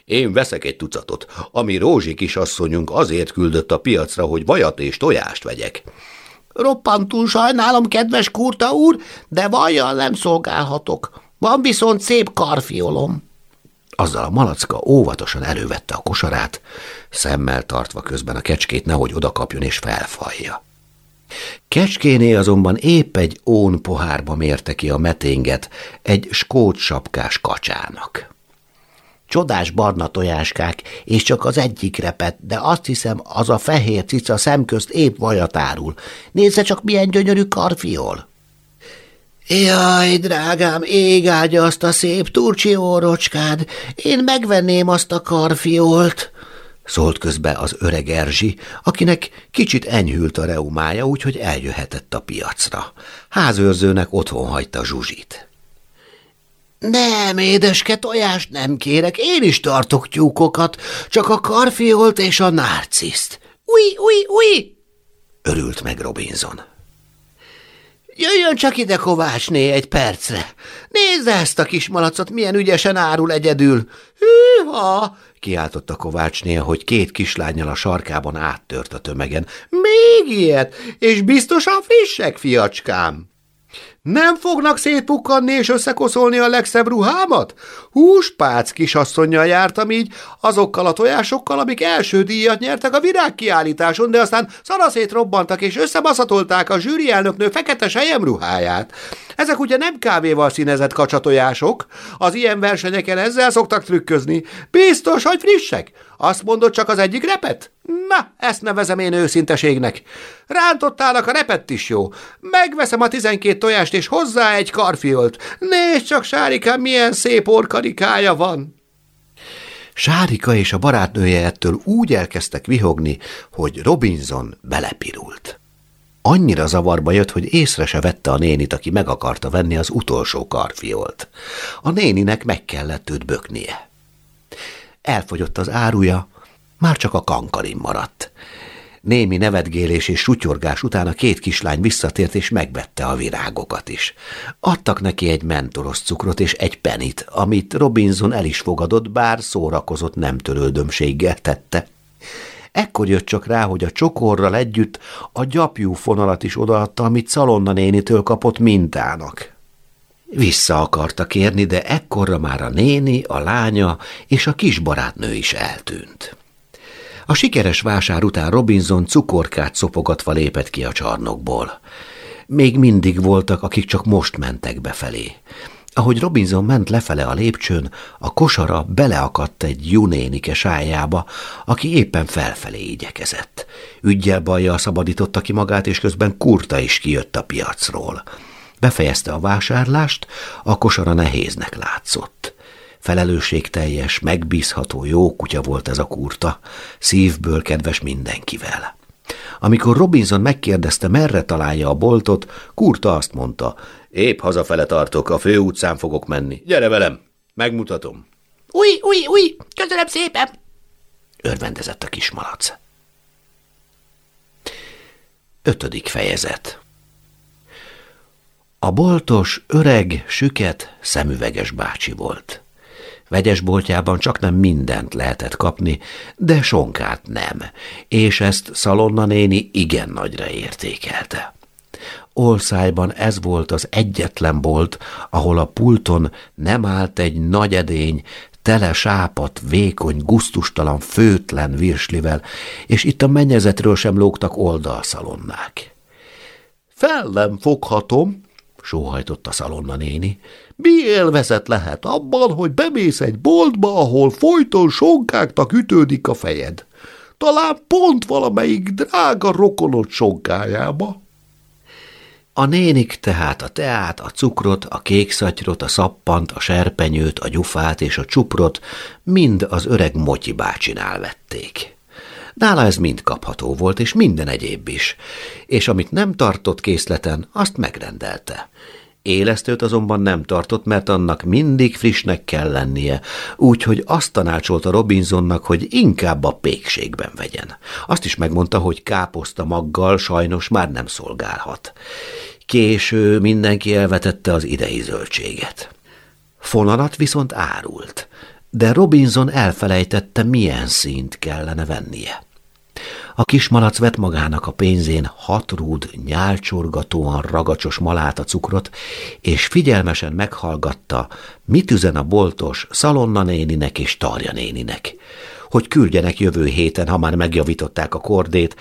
Én veszek egy tucatot, ami Rózsi kisasszonyunk azért küldött a piacra, hogy vajat és tojást vegyek. Roppantul sajnálom, kedves kurta úr, de vajjal nem szolgálhatok. Van viszont szép karfiolom. Azzal a malacka óvatosan elővette a kosarát, szemmel tartva közben a kecskét nehogy odakapjon és felfalja. Kecskéné azonban épp egy ón pohárba mérte ki a meténget egy skót sapkás kacsának. Csodás barna tojáskák, és csak az egyik repet, de azt hiszem, az a fehér cica szemközt épp vajat árul. Nézze csak, milyen gyönyörű karfiol! Jaj, drágám, ég áldja azt a szép turcsi órocskád, én megvenném azt a karfiolt, szólt közbe az öreg Erzsi, akinek kicsit enyhült a reumája, úgyhogy eljöhetett a piacra. Házőrzőnek otthon hagyta Zsuzsit. Nem, édeske, tojást nem kérek, én is tartok tyúkokat, csak a karfiolt és a nárciszt. Új, új, új! Örült meg Robinson. Jöjjön csak ide, Kovácsné, egy percre. Nézze ezt a kis malacot, milyen ügyesen árul egyedül. Hűha! Kiáltotta Kovácsné, hogy két kislányjal a sarkában áttört a tömegen. Még ilyet, és biztosan frissek, fiacskám. Nem fognak szétpukkanni és összekoszolni a legszebb ruhámat? Húspác kisasszonyjal jártam így, azokkal a tojásokkal, amik első díjat nyertek a virágkiállításon, de aztán szanaszét robbantak és összebaszatolták a zsűri elnöknő fekete sejem ruháját. Ezek ugye nem kávéval színezett kacsatojások, az ilyen versenyeken ezzel szoktak trükközni. Biztos, hogy frissek? Azt mondod, csak az egyik repet? Na, ezt nevezem én őszinteségnek. Rántottának a repett is jó. Megveszem a tizenkét tojást, és hozzá egy karfiolt. Nézd csak, Sárikám, milyen szép orkarikája van. Sárika és a barátnője ettől úgy elkezdtek vihogni, hogy Robinson belepirult. Annyira zavarba jött, hogy észre se vette a nénit, aki meg akarta venni az utolsó karfiolt. A néninek meg kellett őt böknie. Elfogyott az áruja, Már csak a kankarin maradt. Némi nevetgélés és sutyorgás után a két kislány visszatért és megvette a virágokat is. Adtak neki egy mentoros cukrot és egy penit, amit Robinson el is fogadott, bár szórakozott nem törődömséggel tette. Ekkor jött csak rá, hogy a csokorral együtt a gyapjú fonalat is odaadta, amit Szalonna nénitől kapott mintának. Vissza akarta kérni, de ekkorra már a néni, a lánya és a kis barátnő is eltűnt. A sikeres vásár után Robinson cukorkát szopogatva lépett ki a csarnokból. Még mindig voltak, akik csak most mentek befelé. Ahogy Robinson ment lefele a lépcsőn, a kosara beleakadt egy junénike sájába, aki éppen felfelé igyekezett. Ügyel bajjal szabadította ki magát, és közben kurta is kijött a piacról. Befejezte a vásárlást, a kosara nehéznek látszott. Felelősségteljes, megbízható jó kutya volt ez a kurta, szívből kedves mindenkivel. Amikor Robinson megkérdezte, merre találja a boltot, Kurta azt mondta, épp hazafele tartok, a főutcán fogok menni. Gyere velem, megmutatom. Új, új, új, köszönöm szépen! Örvendezett a kismalac. Ötödik fejezet A boltos, öreg, süket, szemüveges bácsi volt. Vegyes boltjában csak nem mindent lehetett kapni, de sonkát nem, és ezt Szalonna néni igen nagyra értékelte. Olszájban ez volt az egyetlen bolt, ahol a pulton nem állt egy nagy edény, tele sápat, vékony, guztustalan, főtlen virslivel, és itt a mennyezetről sem lógtak oldalszalonnák. Fel nem foghatom, sóhajtott a szalonna néni. Mi élvezet lehet abban, hogy bemész egy boltba, ahol folyton sonkáknak ütődik a fejed? Talán pont valamelyik drága rokonod sonkájába. A nénik tehát a teát, a cukrot, a kékszatyrot, a szappant, a serpenyőt, a gyufát és a csuprot mind az öreg Motyi bácsinál vették. Nála ez mind kapható volt, és minden egyéb is, és amit nem tartott készleten, azt megrendelte. Élesztőt azonban nem tartott, mert annak mindig frissnek kell lennie, úgyhogy azt tanácsolta Robinsonnak, hogy inkább a pékségben vegyen. Azt is megmondta, hogy káposzta maggal sajnos már nem szolgálhat. Késő mindenki elvetette az idei zöldséget. Fonalat viszont árult, de Robinson elfelejtette, milyen színt kellene vennie. A kismalac vett magának a pénzén hat rúd nyálcsorgatóan ragacsos maláta cukrot, és figyelmesen meghallgatta, mit üzen a boltos Szalonna néninek és Tarja néninek hogy küldjenek jövő héten, ha már megjavították a kordét,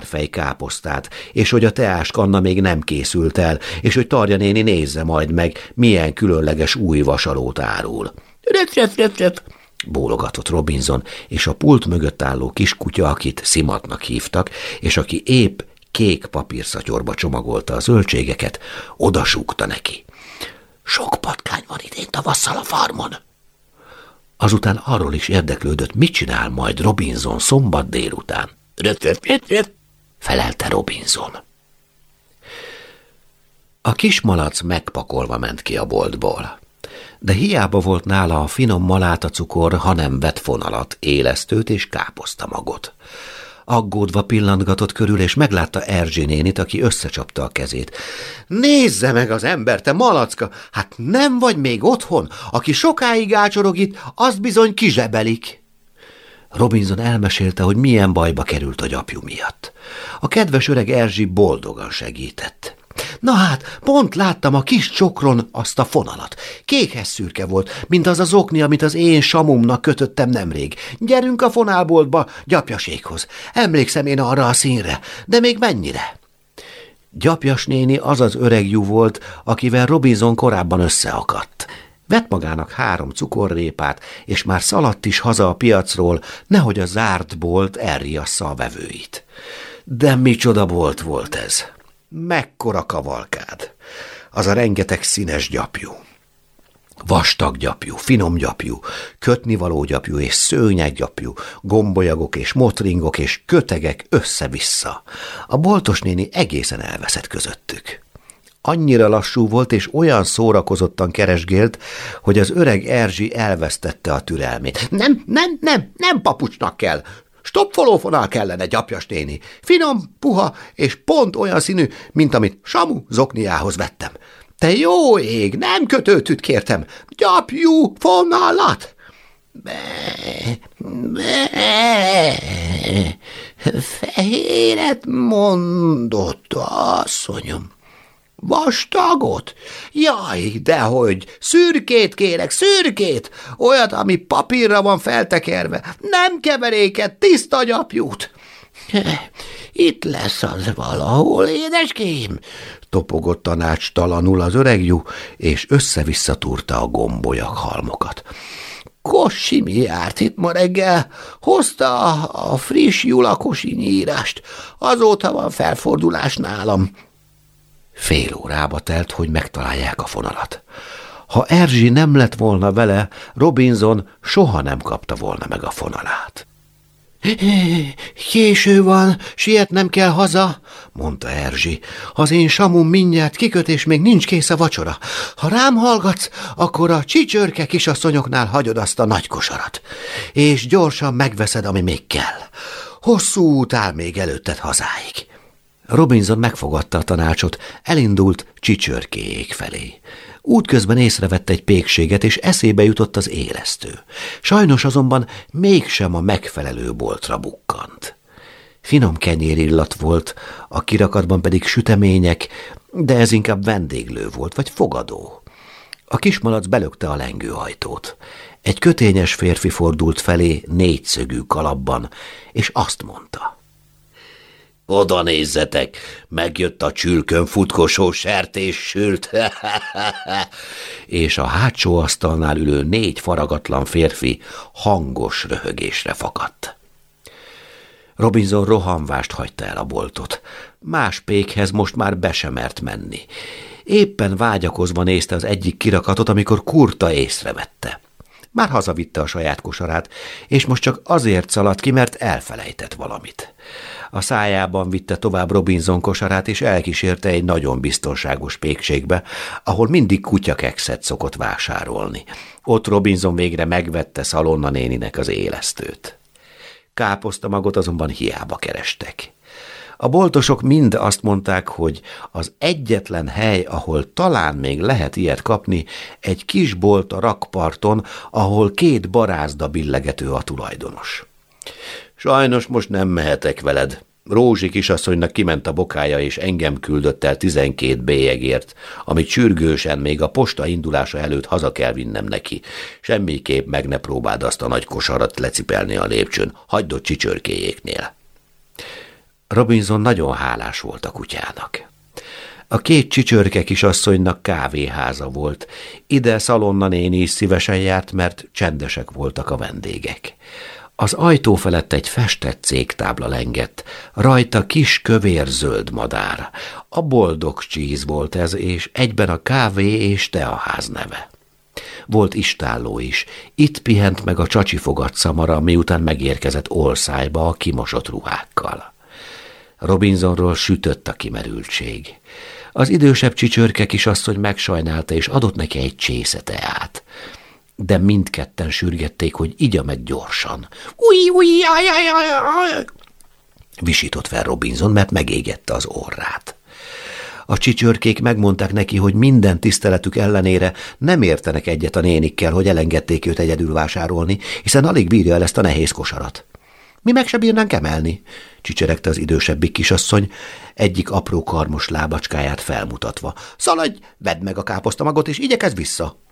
fej káposztát, és hogy a teás kanna még nem készült el, és hogy Tarja néni nézze majd meg, milyen különleges új vasalót árul. Röp, röp, röp, röp bólogatott Robinson, és a pult mögött álló kiskutya, akit Szimatnak hívtak, és aki épp kék papírszatyorba csomagolta a zöldségeket, odasúgta neki. Sok patkány van idén tavasszal a farmon. Azután arról is érdeklődött, mit csinál majd Robinson szombat délután. Felelte Robinson. A kismalac megpakolva ment ki a boltból de hiába volt nála a finom maláta cukor, hanem vett fonalat, élesztőt és káposztamagot. Aggódva pillantgatott körül, és meglátta Erzsi nénit, aki összecsapta a kezét. Nézze meg az ember, te malacka! Hát nem vagy még otthon? Aki sokáig ácsorog itt, azt bizony kizsebelik. Robinson elmesélte, hogy milyen bajba került a gyapjú miatt. A kedves öreg Erzsi boldogan segített. Na hát, pont láttam a kis csokron azt a fonalat. Kékes szürke volt, mint az az okni, amit az én samumnak kötöttem nemrég. Gyerünk a fonálboltba, gyapjaséghoz. Emlékszem én arra a színre, de még mennyire? Gyapjas néni az az öregjú volt, akivel Robinson korábban összeakadt. Vett magának három cukorrépát, és már szaladt is haza a piacról, nehogy a zárt bolt elriassza a vevőit. De micsoda bolt volt ez! Mekkora kavalkád! Az a rengeteg színes gyapjú. Vastag gyapjú, finom gyapjú, kötnivaló gyapjú és szőnyeg gyapjú, gombolyagok és motringok és kötegek össze-vissza. A boltos néni egészen elveszett közöttük. Annyira lassú volt, és olyan szórakozottan keresgélt, hogy az öreg Erzsi elvesztette a türelmét. Nem, nem, nem, nem papucsnak kell, Stopfolófonál kellene, gyapjas néni. Finom, puha és pont olyan színű, mint amit Samu zokniához vettem. Te jó ég, nem kötőtűt kértem. Gyapjú fonalat! Fehéret mondott, asszonyom. Vastagot? Jaj, dehogy! Szürkét kérek, szürkét! Olyat, ami papírra van feltekerve. Nem keveréket, tiszta gyapjút. Itt lesz az valahol, édeském, topogott tanácstalanul az öregjú, és össze-vissza a gombolyak halmokat. Kossi mi járt itt ma reggel? Hozta a friss Julakosi nyírást. Azóta van felfordulás nálam. Fél órába telt, hogy megtalálják a fonalat. Ha Erzsi nem lett volna vele, Robinson soha nem kapta volna meg a fonalát. Késő van, sietnem kell haza, mondta Erzsi. Az én samum mindjárt kiköt, és még nincs kész a vacsora. Ha rám hallgatsz, akkor a csicsörke kisasszonyoknál hagyod azt a nagy kosarat, és gyorsan megveszed, ami még kell. Hosszú út áll még előtted hazáig. Robinson megfogadta a tanácsot, elindult csicsörkéjék felé. Útközben észrevette egy pékséget, és eszébe jutott az élesztő. Sajnos azonban mégsem a megfelelő boltra bukkant. Finom kenyérillat volt, a kirakatban pedig sütemények, de ez inkább vendéglő volt, vagy fogadó. A kismalac belökte a lengőajtót. Egy kötényes férfi fordult felé négyszögű kalapban, és azt mondta. Oda nézzetek, megjött a csülkön futkosó sertés sült. és a hátsó asztalnál ülő négy faragatlan férfi hangos röhögésre fakadt. Robinson rohanvást hagyta el a boltot. Más pékhez most már be menni. Éppen vágyakozva nézte az egyik kirakatot, amikor kurta észrevette. Már hazavitte a saját kosarát, és most csak azért szaladt ki, mert elfelejtett valamit. A szájában vitte tovább Robinson kosarát, és elkísérte egy nagyon biztonságos pékségbe, ahol mindig kutyakekszet szokott vásárolni. Ott Robinson végre megvette Szalonna néninek az élesztőt. Káposzta magot azonban hiába kerestek. A boltosok mind azt mondták, hogy az egyetlen hely, ahol talán még lehet ilyet kapni, egy kis bolt a rakparton, ahol két barázda billegető a tulajdonos. Sajnos most nem mehetek veled. Rózsi kisasszonynak kiment a bokája, és engem küldött el tizenkét bélyegért, amit sürgősen még a posta indulása előtt haza kell vinnem neki. Semmiképp meg ne próbáld azt a nagy kosarat lecipelni a lépcsőn, hagyd ott csicsörkéjéknél. Robinson nagyon hálás volt a kutyának. A két csicsörke kisasszonynak kávéháza volt. Ide Szalonna néni is szívesen járt, mert csendesek voltak a vendégek. Az ajtó felett egy festett cégtábla lengett, rajta kis kövér zöld madár. A boldog csíz volt ez, és egyben a kávé és teaház neve. Volt istálló is. Itt pihent meg a csacsi fogat szamara, miután megérkezett orszájba a kimosott ruhákkal. Robinsonról sütött a kimerültség. Az idősebb csicsörke kisasszony megsajnálta, és adott neki egy csésze teát de mindketten sürgették, hogy igya meg gyorsan. Új, új, aj, aj, aj, aj. Visított fel Robinson, mert megégette az orrát. A csicsörkék megmondták neki, hogy minden tiszteletük ellenére nem értenek egyet a nénikkel, hogy elengedték őt egyedül vásárolni, hiszen alig bírja el ezt a nehéz kosarat. Mi meg se bírnánk emelni, csicseregte az idősebbik kisasszony, egyik apró karmos lábacskáját felmutatva. Szaladj, vedd meg a káposztamagot, és igyekezz vissza.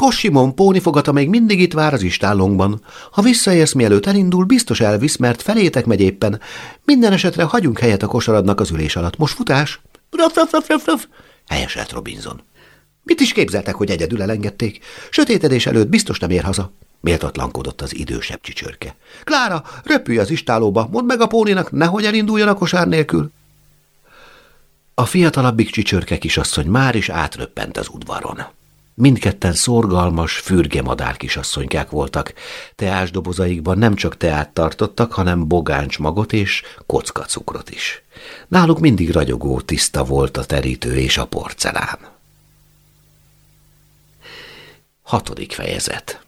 Kossimon pónifogata még mindig itt vár az istállónkban. Ha visszaérsz, mielőtt elindul, biztos elvisz, mert felétek megy éppen. Minden esetre hagyunk helyet a kosaradnak az ülés alatt. Most futás? Röf, röf, röf, röf, röf. Helyeselt Robinson. Mit is képzeltek, hogy egyedül elengedték? Sötétedés előtt biztos nem ér haza. Méltatlankodott az idősebb csicsörke. Klára, röpülj az istálóba, mondd meg a póninak, nehogy elinduljon a kosár nélkül. A fiatalabbik csicsörke kisasszony már is átröppent az udvaron. Mindketten szorgalmas, fürge madár voltak. Teásdobozaikban nem csak teát tartottak, hanem bogáncsmagot és kockacukrot is. Náluk mindig ragyogó tiszta volt a terítő és a porcelán. Hatodik fejezet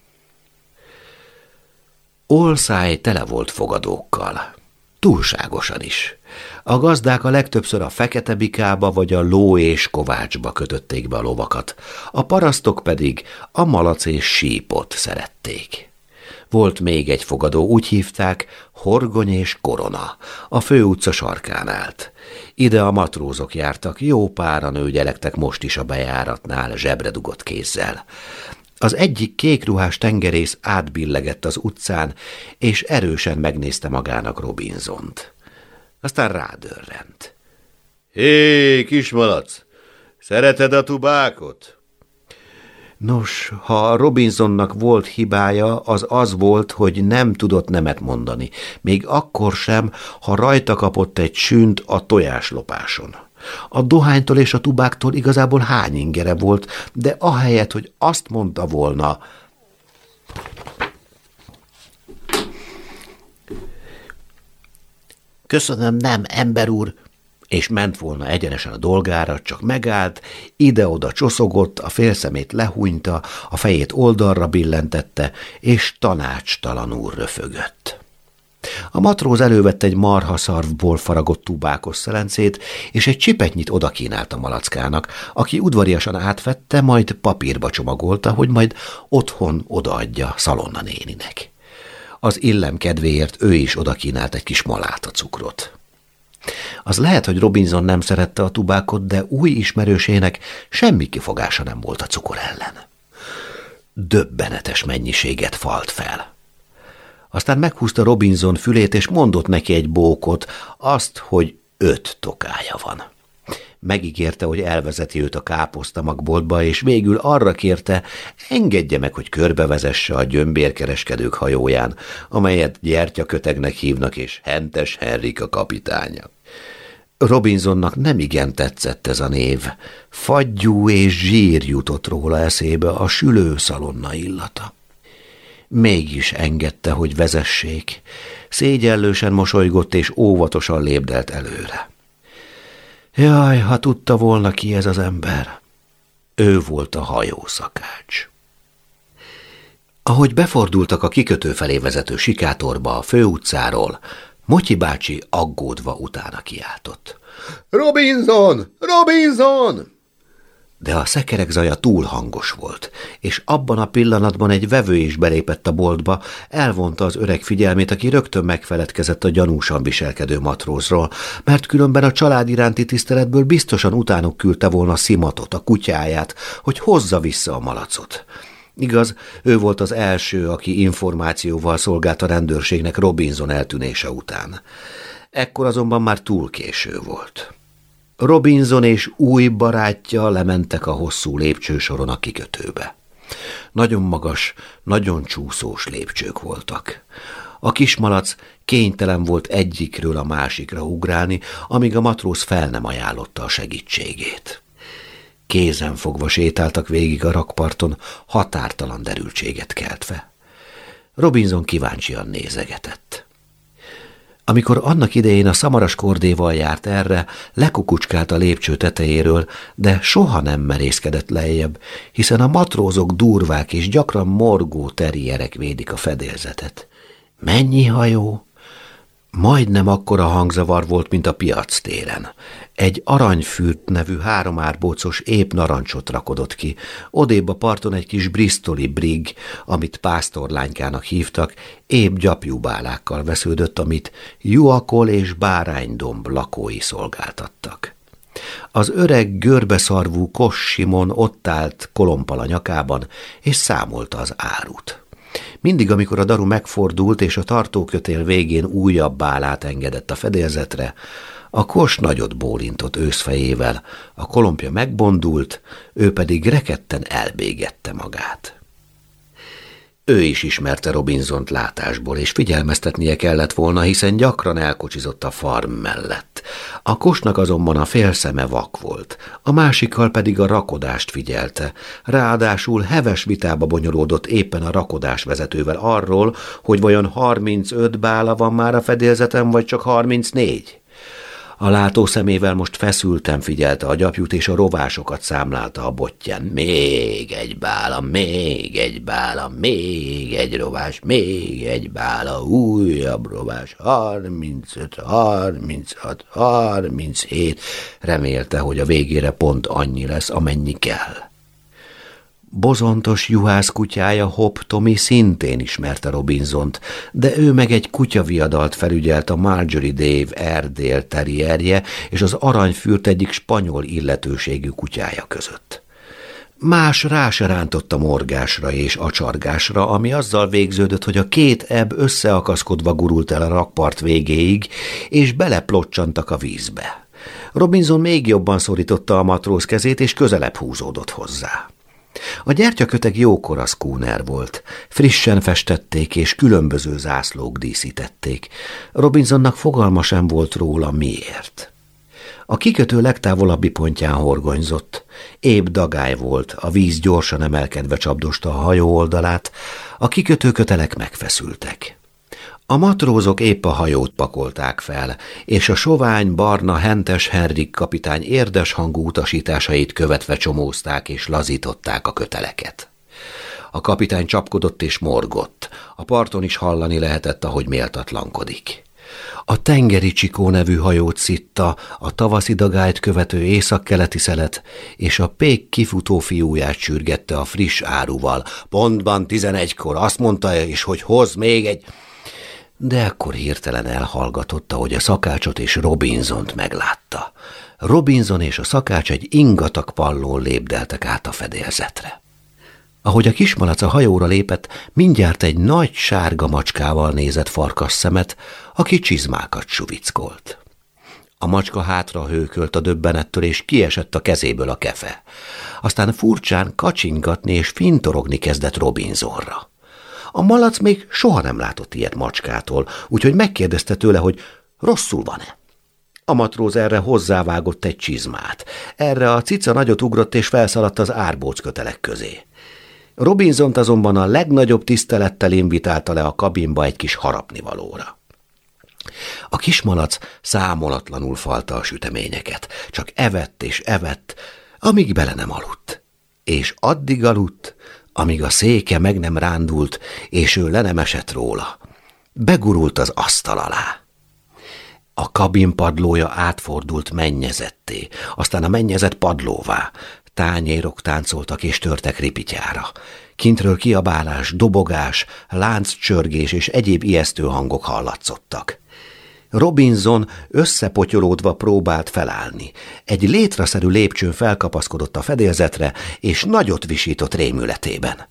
Olszáj tele volt fogadókkal. Túlságosan is. A gazdák a legtöbbször a fekete bikába vagy a ló és kovácsba kötötték be a lovakat, a parasztok pedig a malac és sípot szerették. Volt még egy fogadó, úgy hívták, Horgony és Korona, a főutca sarkán állt. Ide a matrózok jártak, jó pára nőgyelektek most is a bejáratnál, zsebre dugott kézzel. Az egyik kékruhás tengerész átbillegett az utcán, és erősen megnézte magának Robinsont. Aztán rádörrent. Hé, kismalac, szereted a tubákot? Nos, ha Robinsonnak volt hibája, az az volt, hogy nem tudott nemet mondani, még akkor sem, ha rajta kapott egy sünt a tojáslopáson. A dohánytól és a tubáktól igazából hány ingere volt, de ahelyett, hogy azt mondta volna, Köszönöm, nem, ember úr, és ment volna egyenesen a dolgára, csak megállt, ide-oda csoszogott, a félszemét lehúnyta, a fejét oldalra billentette, és tanácstalanul röfögött. A matróz elővette egy marha szarvból faragott tubákos szelencét, és egy csipetnyit oda kínált a malackának, aki udvariasan átvette, majd papírba csomagolta, hogy majd otthon odaadja Szalonna néninek. Az illem kedvéért ő is oda kínált egy kis maláta cukrot. Az lehet, hogy Robinson nem szerette a tubákot, de új ismerősének semmi kifogása nem volt a cukor ellen. Döbbenetes mennyiséget falt fel. Aztán meghúzta Robinson fülét, és mondott neki egy bókot, azt, hogy öt tokája van. Megígérte, hogy elvezeti őt a káposztamagboltba, és végül arra kérte, engedje meg, hogy körbevezesse a gyömbérkereskedők hajóján, amelyet gyertyakötegnek hívnak, és Hentes Henrik a kapitánya. Robinsonnak nem igen tetszett ez a név. Fagyú és zsír jutott róla eszébe a sülőszalonna illata. Mégis engedte, hogy vezessék. Szégyellősen mosolygott és óvatosan lépdelt előre. Jaj, ha tudta volna ki ez az ember. Ő volt a hajószakács. Ahogy befordultak a kikötő felé vezető sikátorba a főutcáról, Motyi bácsi aggódva utána kiáltott. Robinson! Robinson! De a szekerek zaja túl hangos volt, és abban a pillanatban egy vevő is belépett a boltba, elvonta az öreg figyelmét, aki rögtön megfeledkezett a gyanúsan viselkedő matrózról, mert különben a család iránti tiszteletből biztosan utánuk küldte volna Szimatot, a kutyáját, hogy hozza vissza a malacot. Igaz, ő volt az első, aki információval szolgált a rendőrségnek Robinson eltűnése után. Ekkor azonban már túl késő volt. Robinson és új barátja lementek a hosszú lépcsősoron a kikötőbe. Nagyon magas, nagyon csúszós lépcsők voltak. A kismalac kénytelen volt egyikről a másikra ugrálni, amíg a matróz fel nem ajánlotta a segítségét. Kézen fogva sétáltak végig a rakparton, határtalan derültséget keltve. Robinson kíváncsian nézegetett. Amikor annak idején a szamaras kordéval járt erre, lekukucskált a lépcső tetejéről, de soha nem merészkedett lejjebb, hiszen a matrózok durvák és gyakran morgó terrierek védik a fedélzetet. Mennyi hajó? Majdnem akkora hangzavar volt, mint a piac téren. Egy aranyfürt nevű háromárbócos épp narancsot rakodott ki. Odébb a parton egy kis bristoli brig, amit pásztorlánykának hívtak, épp gyapjúbálákkal vesződött, amit juakol és báránydomb lakói szolgáltattak. Az öreg görbeszarvú Kos Simon ott állt kolompal nyakában, és számolta az árut. Mindig, amikor a daru megfordult, és a tartókötél végén újabb bálát engedett a fedélzetre, a kos nagyot bólintott őszfejével, a kolompja megbondult, ő pedig reketten elbégette magát. Ő is ismerte Robinsont látásból, és figyelmeztetnie kellett volna, hiszen gyakran elkocsizott a farm mellett. A kosnak azonban a félszeme vak volt, a másikkal pedig a rakodást figyelte. Ráadásul heves vitába bonyolódott éppen a rakodás vezetővel arról, hogy vajon 35 bála van már a fedélzeten, vagy csak 34. A látószemével most feszülten figyelte a gyapjút, és a rovásokat számlálta a botján. Még egy bála, még egy bála, még egy rovás, még egy bála, újabb rovás, harmincöt, harminchat, harminchét. Remélte, hogy a végére pont annyi lesz, amennyi kell. Bozontos juhász kutyája Hop Tomi szintén ismerte Robinsont, de ő meg egy kutyaviadalt felügyelt a Marjorie Dave Erdél terrierje és az aranyfürt egyik spanyol illetőségű kutyája között. Más rá se rántott a morgásra és acsargásra, ami azzal végződött, hogy a két ebb összeakaszkodva gurult el a rakpart végéig, és beleplocsantak a vízbe. Robinson még jobban szorította a matróz kezét, és közelebb húzódott hozzá. A gyertyaköteg jókora szkúner volt. Frissen festették, és különböző zászlók díszítették. Robinsonnak fogalma sem volt róla miért. A kikötő legtávolabbi pontján horgonyzott. Épp dagály volt, a víz gyorsan emelkedve csapdosta a hajó oldalát, a kikötőkötelek megfeszültek. A matrózok épp a hajót pakolták fel, és a sovány, barna, hentes Henrik kapitány érdes hangú utasításait követve csomózták és lazították a köteleket. A kapitány csapkodott és morgott, a parton is hallani lehetett, ahogy méltatlankodik. A tengeri csikó nevű hajót szitta, a tavaszi dagályt követő északkeleti szelet, és a pék kifutó fiúját sürgette a friss áruval. Pontban tizenegykor azt mondta is, hogy hoz még egy de akkor hirtelen elhallgatotta, hogy a szakácsot és Robinsont meglátta. Robinson és a szakács egy ingatag pallón lépdeltek át a fedélzetre. Ahogy a kismalac a hajóra lépett, mindjárt egy nagy sárga macskával nézett farkas szemet, aki csizmákat suvickolt. A macska hátra hőkölt a döbbenettől, és kiesett a kezéből a kefe. Aztán furcsán kacsingatni és fintorogni kezdett Robinsonra. A malac még soha nem látott ilyet macskától, úgyhogy megkérdezte tőle, hogy rosszul van-e. A matróz erre hozzávágott egy csizmát. Erre a cica nagyot ugrott és felszaladt az árbóc kötelek közé. Robinsont azonban a legnagyobb tisztelettel invitálta le a kabinba egy kis harapnivalóra. A kismalac számolatlanul falta a süteményeket, csak evett és evett, amíg bele nem aludt. És addig aludt, amíg a széke meg nem rándult, és ő le nem esett róla. Begurult az asztal alá. A kabin padlója átfordult mennyezetté, aztán a mennyezet padlóvá. Tányérok táncoltak és törtek ripityára. Kintről kiabálás, dobogás, lánccsörgés és egyéb ijesztő hangok hallatszottak. Robinson összepotyolódva próbált felállni. Egy létraszerű lépcsőn felkapaszkodott a fedélzetre, és nagyot visított rémületében.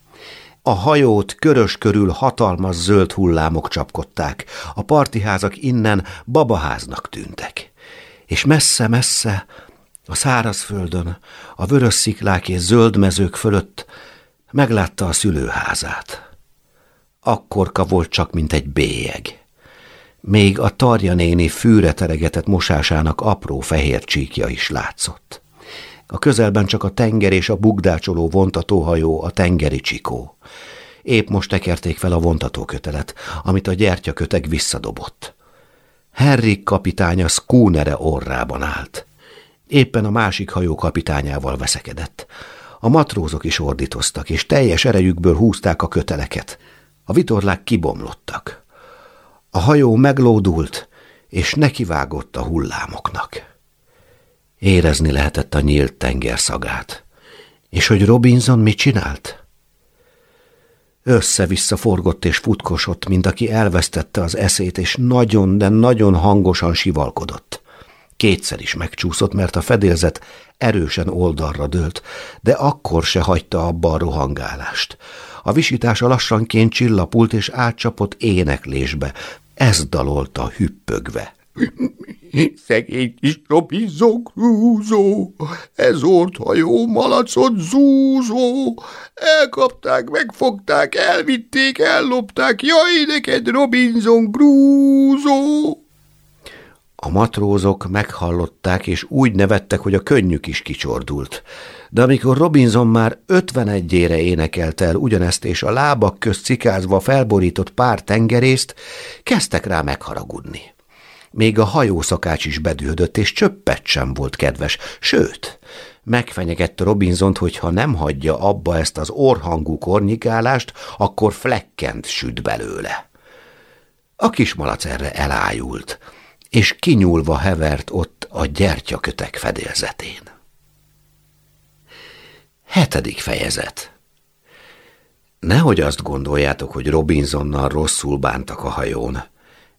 A hajót körös körül hatalmas zöld hullámok csapkodták, a partiházak innen babaháznak tűntek. És messze-messze, a szárazföldön, a vörös sziklák és zöld mezők fölött meglátta a szülőházát. Akkorka volt csak, mint egy bélyeg. Még a Tarja néni fűre teregetett mosásának apró fehér csíkja is látszott. A közelben csak a tenger és a bugdácsoló vontatóhajó, a tengeri csikó. Épp most tekerték fel a vontatókötelet, amit a gyertyaköteg visszadobott. Henrik kapitánya skúnere orrában állt. Éppen a másik hajó kapitányával veszekedett. A matrózok is ordítoztak, és teljes erejükből húzták a köteleket. A vitorlák kibomlottak. A hajó meglódult, és nekivágott a hullámoknak. Érezni lehetett a nyílt tenger szagát. És hogy Robinson mit csinált? Össze-vissza forgott és futkosott, mint aki elvesztette az eszét, és nagyon, de nagyon hangosan sivalkodott. Kétszer is megcsúszott, mert a fedélzet erősen oldalra dőlt, de akkor se hagyta abba a rohangálást. A visítása lassanként csillapult és átcsapott éneklésbe, ez dalolta hüppögve. Szegény kis Robinson Crusoe, ez hajó malacot zúzó, elkapták, megfogták, elvitték, ellopták, jaj, neked Robinson Crusoe! A matrózok meghallották, és úgy nevettek, hogy a könnyük is kicsordult. De amikor Robinson már ötvenegyére énekelt el ugyanezt, és a lábak közt cikázva felborított pár tengerészt, kezdtek rá megharagudni. Még a hajószakács is bedühödött, és csöppet sem volt kedves, sőt, megfenyegette Robinsont, hogy ha nem hagyja abba ezt az orhangú kornikálást, akkor flekkent süt belőle. A kismalac erre elájult, és kinyúlva hevert ott a gyertyakötek fedélzetén. Hetedik fejezet Nehogy azt gondoljátok, hogy Robinsonnal rosszul bántak a hajón.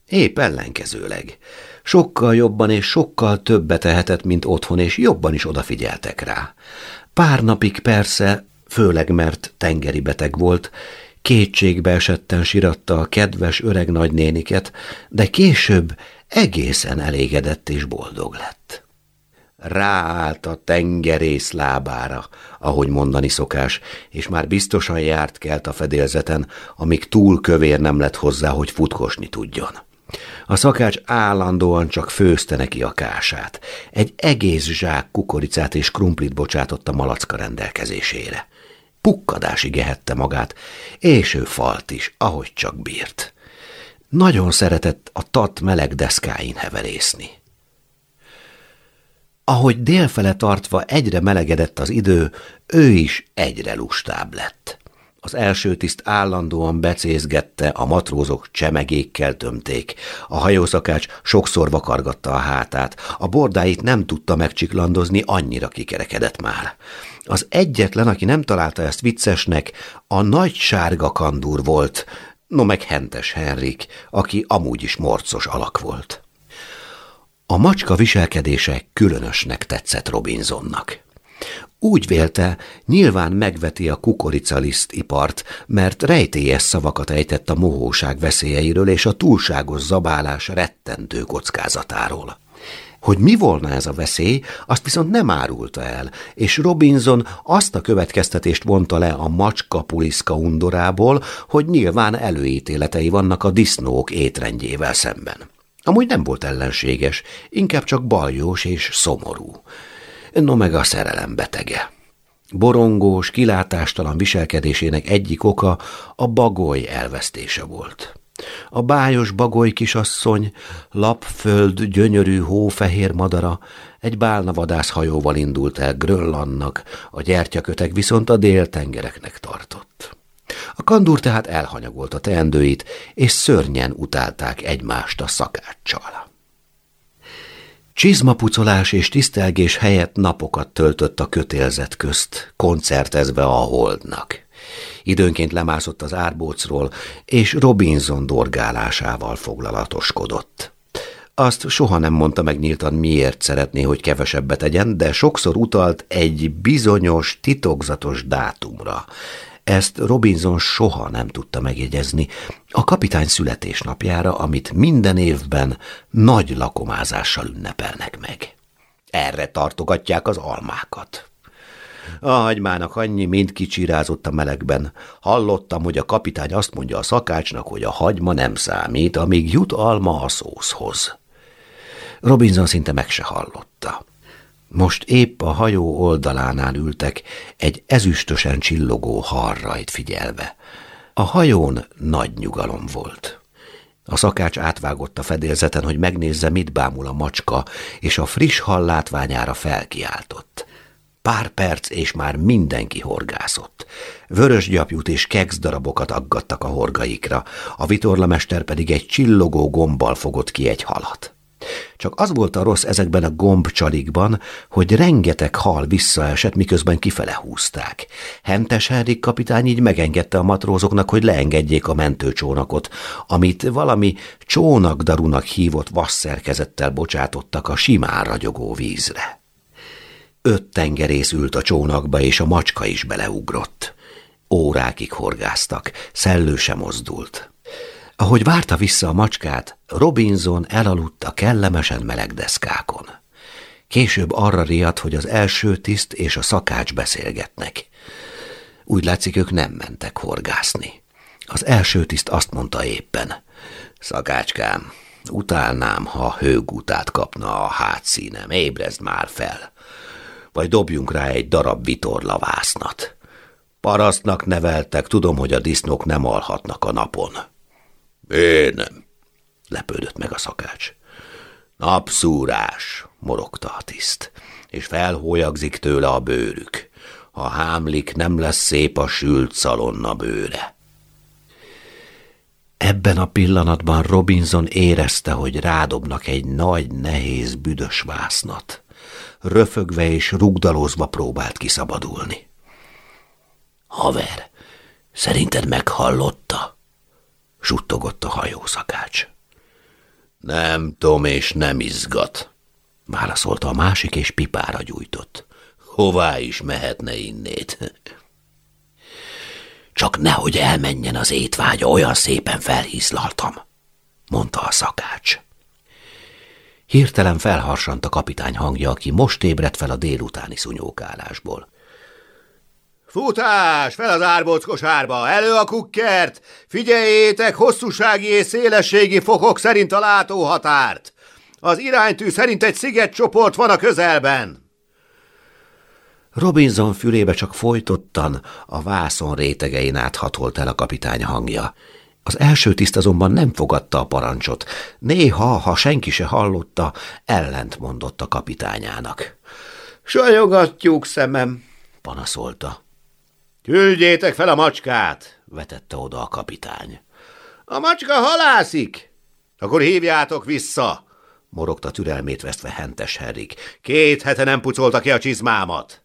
Épp ellenkezőleg. Sokkal jobban és sokkal többet tehetett, mint otthon, és jobban is odafigyeltek rá. Pár napig persze, főleg mert tengeri beteg volt, kétségbe esetten siratta a kedves öreg nagynéniket, de később egészen elégedett és boldog lett. Ráállt a tengerész lábára, ahogy mondani szokás, és már biztosan járt kelt a fedélzeten, amíg túl kövér nem lett hozzá, hogy futkosni tudjon. A szakács állandóan csak főzte neki a kását. Egy egész zsák kukoricát és krumplit bocsátott a malacka rendelkezésére. Pukkadásig ehette magát, és ő falt is, ahogy csak bírt. Nagyon szeretett a tat meleg deszkáin heverészni. Ahogy délfele tartva egyre melegedett az idő, ő is egyre lustább lett. Az első tiszt állandóan becézgette, a matrózok csemegékkel tömték. A hajószakács sokszor vakargatta a hátát, a bordáit nem tudta megcsiklandozni, annyira kikerekedett már. Az egyetlen, aki nem találta ezt viccesnek, a nagy sárga kandúr volt, no meg Hentes Henrik, aki amúgy is morcos alak volt. A macska viselkedése különösnek tetszett Robinsonnak. Úgy vélte, nyilván megveti a kukoricaliszt ipart, mert rejtélyes szavakat ejtett a mohóság veszélyeiről és a túlságos zabálás rettentő kockázatáról. Hogy mi volna ez a veszély, azt viszont nem árulta el, és Robinson azt a következtetést vonta le a macska puliszka undorából, hogy nyilván előítéletei vannak a disznók étrendjével szemben. Amúgy nem volt ellenséges, inkább csak baljós és szomorú no meg a szerelem betege. Borongós, kilátástalan viselkedésének egyik oka a bagoly elvesztése volt. A bájos bagoly kisasszony, lapföld gyönyörű hófehér madara egy bálnavadász hajóval indult el Grönlandnak, a gyertyakötek viszont a déltengereknek tartott. A kandúr tehát elhanyagolta teendőit, és szörnyen utálták egymást a szakáccsal. Csizmapucolás és tisztelgés helyett napokat töltött a kötélzet közt, koncertezve a holdnak. Időnként lemászott az árbócról, és Robinson dorgálásával foglalatoskodott. Azt soha nem mondta meg nyíltan, miért szeretné, hogy kevesebbet tegyen, de sokszor utalt egy bizonyos, titokzatos dátumra, ezt Robinson soha nem tudta megjegyezni. A kapitány születésnapjára, amit minden évben nagy lakomázással ünnepelnek meg. Erre tartogatják az almákat. A hagymának annyi mind kicsirázott a melegben. Hallottam, hogy a kapitány azt mondja a szakácsnak, hogy a hagyma nem számít, amíg jut alma a szószhoz. Robinson szinte meg se hallotta. Most épp a hajó oldalánál ültek, egy ezüstösen csillogó harrajt figyelve. A hajón nagy nyugalom volt. A szakács átvágott a fedélzeten, hogy megnézze, mit bámul a macska, és a friss hall látványára felkiáltott. Pár perc, és már mindenki horgászott. Vörös gyapjút és keksz darabokat aggattak a horgaikra, a vitorlamester pedig egy csillogó gombbal fogott ki egy halat. Csak az volt a rossz ezekben a gombcsalikban, hogy rengeteg hal visszaesett, miközben kifele húzták. Hentes Henrik kapitány így megengedte a matrózoknak, hogy leengedjék a mentőcsónakot, amit valami csónakdarunak hívott vasszerkezettel bocsátottak a simán ragyogó vízre. Öt tengerész ült a csónakba, és a macska is beleugrott. Órákig horgáztak, szellő sem mozdult. Ahogy várta vissza a macskát, Robinson elaludt a kellemesen meleg deszkákon. Később arra riadt, hogy az első tiszt és a szakács beszélgetnek. Úgy látszik, ők nem mentek horgászni. Az első tiszt azt mondta éppen. Szakácskám, utálnám, ha hőgutát kapna a hátszínem, ébrezd már fel. Vagy dobjunk rá egy darab vitorlavásznat. Parasztnak neveltek, tudom, hogy a disznók nem alhatnak a napon. Én nem, lepődött meg a szakács. Napszúrás, morogta a tiszt, és felhólyagzik tőle a bőrük. Ha hámlik, nem lesz szép a sült szalonna bőre. Ebben a pillanatban Robinson érezte, hogy rádobnak egy nagy, nehéz, büdös vásznat. Röfögve és rugdalozva próbált kiszabadulni. Haver, szerinted meghallotta? Suttogott a hajószakács. Nem Tom, és nem izgat, válaszolta a másik, és pipára gyújtott. Hová is mehetne innét? Csak nehogy elmenjen az étvágya, olyan szépen felhízlaltam, mondta a szakács. Hirtelen felharsant a kapitány hangja, aki most ébredt fel a délutáni szunyókálásból. Futás! Fel az árbóc kosárba! Elő a kukkert! Figyeljétek hosszúsági és szélességi fokok szerint a látóhatárt! Az iránytű szerint egy szigetcsoport van a közelben! Robinson fülébe csak folytottan a vászon rétegein áthatolt el a kapitány hangja. Az első tiszt azonban nem fogadta a parancsot. Néha, ha senki se hallotta, ellent mondott a kapitányának. Sajogatjuk, szemem, panaszolta. Küldjétek fel a macskát, vetette oda a kapitány. A macska halászik! Akkor hívjátok vissza, morogta türelmét vesztve hentes Herrik. Két hete nem pucolta ki a csizmámat.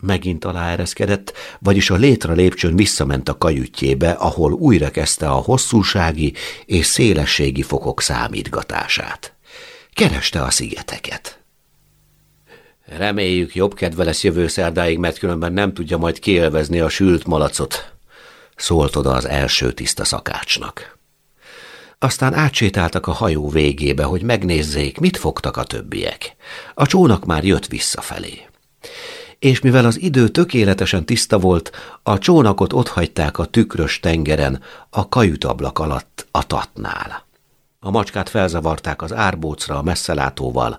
Megint aláereszkedett, vagyis a létra lépcsőn visszament a kajütjébe, ahol újra kezdte a hosszúsági és szélességi fokok számítgatását. Kereste a szigeteket. Reméljük jobb kedve lesz jövő szerdáig, mert különben nem tudja majd kielvezni a sült malacot, szólt oda az első tiszta szakácsnak. Aztán átsétáltak a hajó végébe, hogy megnézzék, mit fogtak a többiek. A csónak már jött visszafelé és mivel az idő tökéletesen tiszta volt, a csónakot otthagyták a tükrös tengeren, a kajutablak alatt a tatnál. A macskát felzavarták az árbócra a messzelátóval,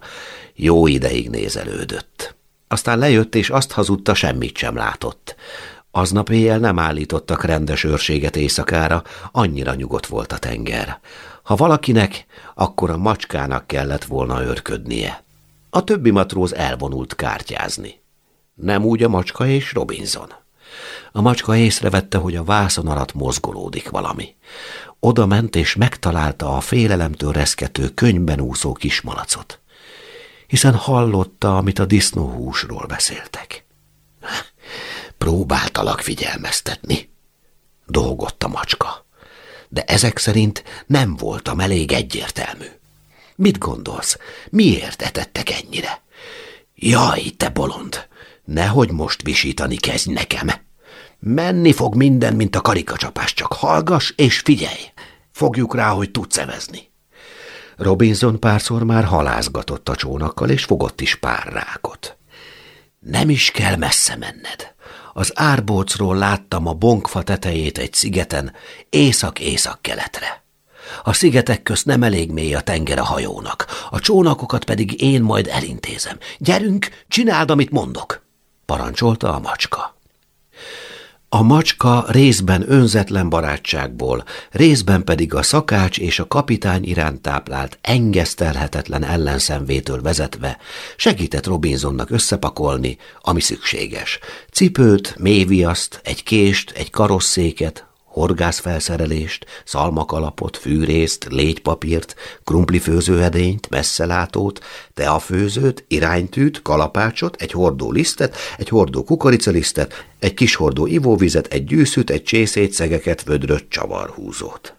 jó ideig nézelődött. Aztán lejött, és azt hazudta, semmit sem látott. Aznap éjjel nem állítottak rendes őrséget éjszakára, annyira nyugodt volt a tenger. Ha valakinek, akkor a macskának kellett volna őrködnie. A többi matróz elvonult kártyázni. Nem úgy a macska és Robinson. A macska észrevette, hogy a vászon alatt mozgolódik valami. Oda ment és megtalálta a félelemtől reszkető könyben úszó kismalacot. Hiszen hallotta, amit a disznóhúsról beszéltek. Próbáltalak figyelmeztetni, dolgott a macska. De ezek szerint nem voltam elég egyértelmű. Mit gondolsz, miért etettek ennyire? Jaj, te bolond! Nehogy most visítani kezdj nekem. Menni fog minden, mint a karikacsapás, csak hallgas és figyelj. Fogjuk rá, hogy tudsz evezni. Robinson párszor már halázgatott a csónakkal, és fogott is pár rákot. Nem is kell messze menned. Az árbócról láttam a bonkfa tetejét egy szigeten, észak-észak-keletre. A szigetek közt nem elég mély a tenger a hajónak, a csónakokat pedig én majd elintézem. Gyerünk, csináld, amit mondok! parancsolta a macska. A macska részben önzetlen barátságból, részben pedig a szakács és a kapitány iránt táplált engesztelhetetlen ellenszenvétől vezetve segített Robinsonnak összepakolni, ami szükséges. Cipőt, méviaszt, egy kést, egy karosszéket, horgászfelszerelést, szalmakalapot, fűrészt, légypapírt, krumplifőzőedényt, messzelátót, teafőzőt, iránytűt, kalapácsot, egy hordó lisztet, egy hordó kukoricalisztet, egy kis hordó ivóvizet, egy gyűszűt, egy csészét, szegeket, vödröt, csavarhúzót.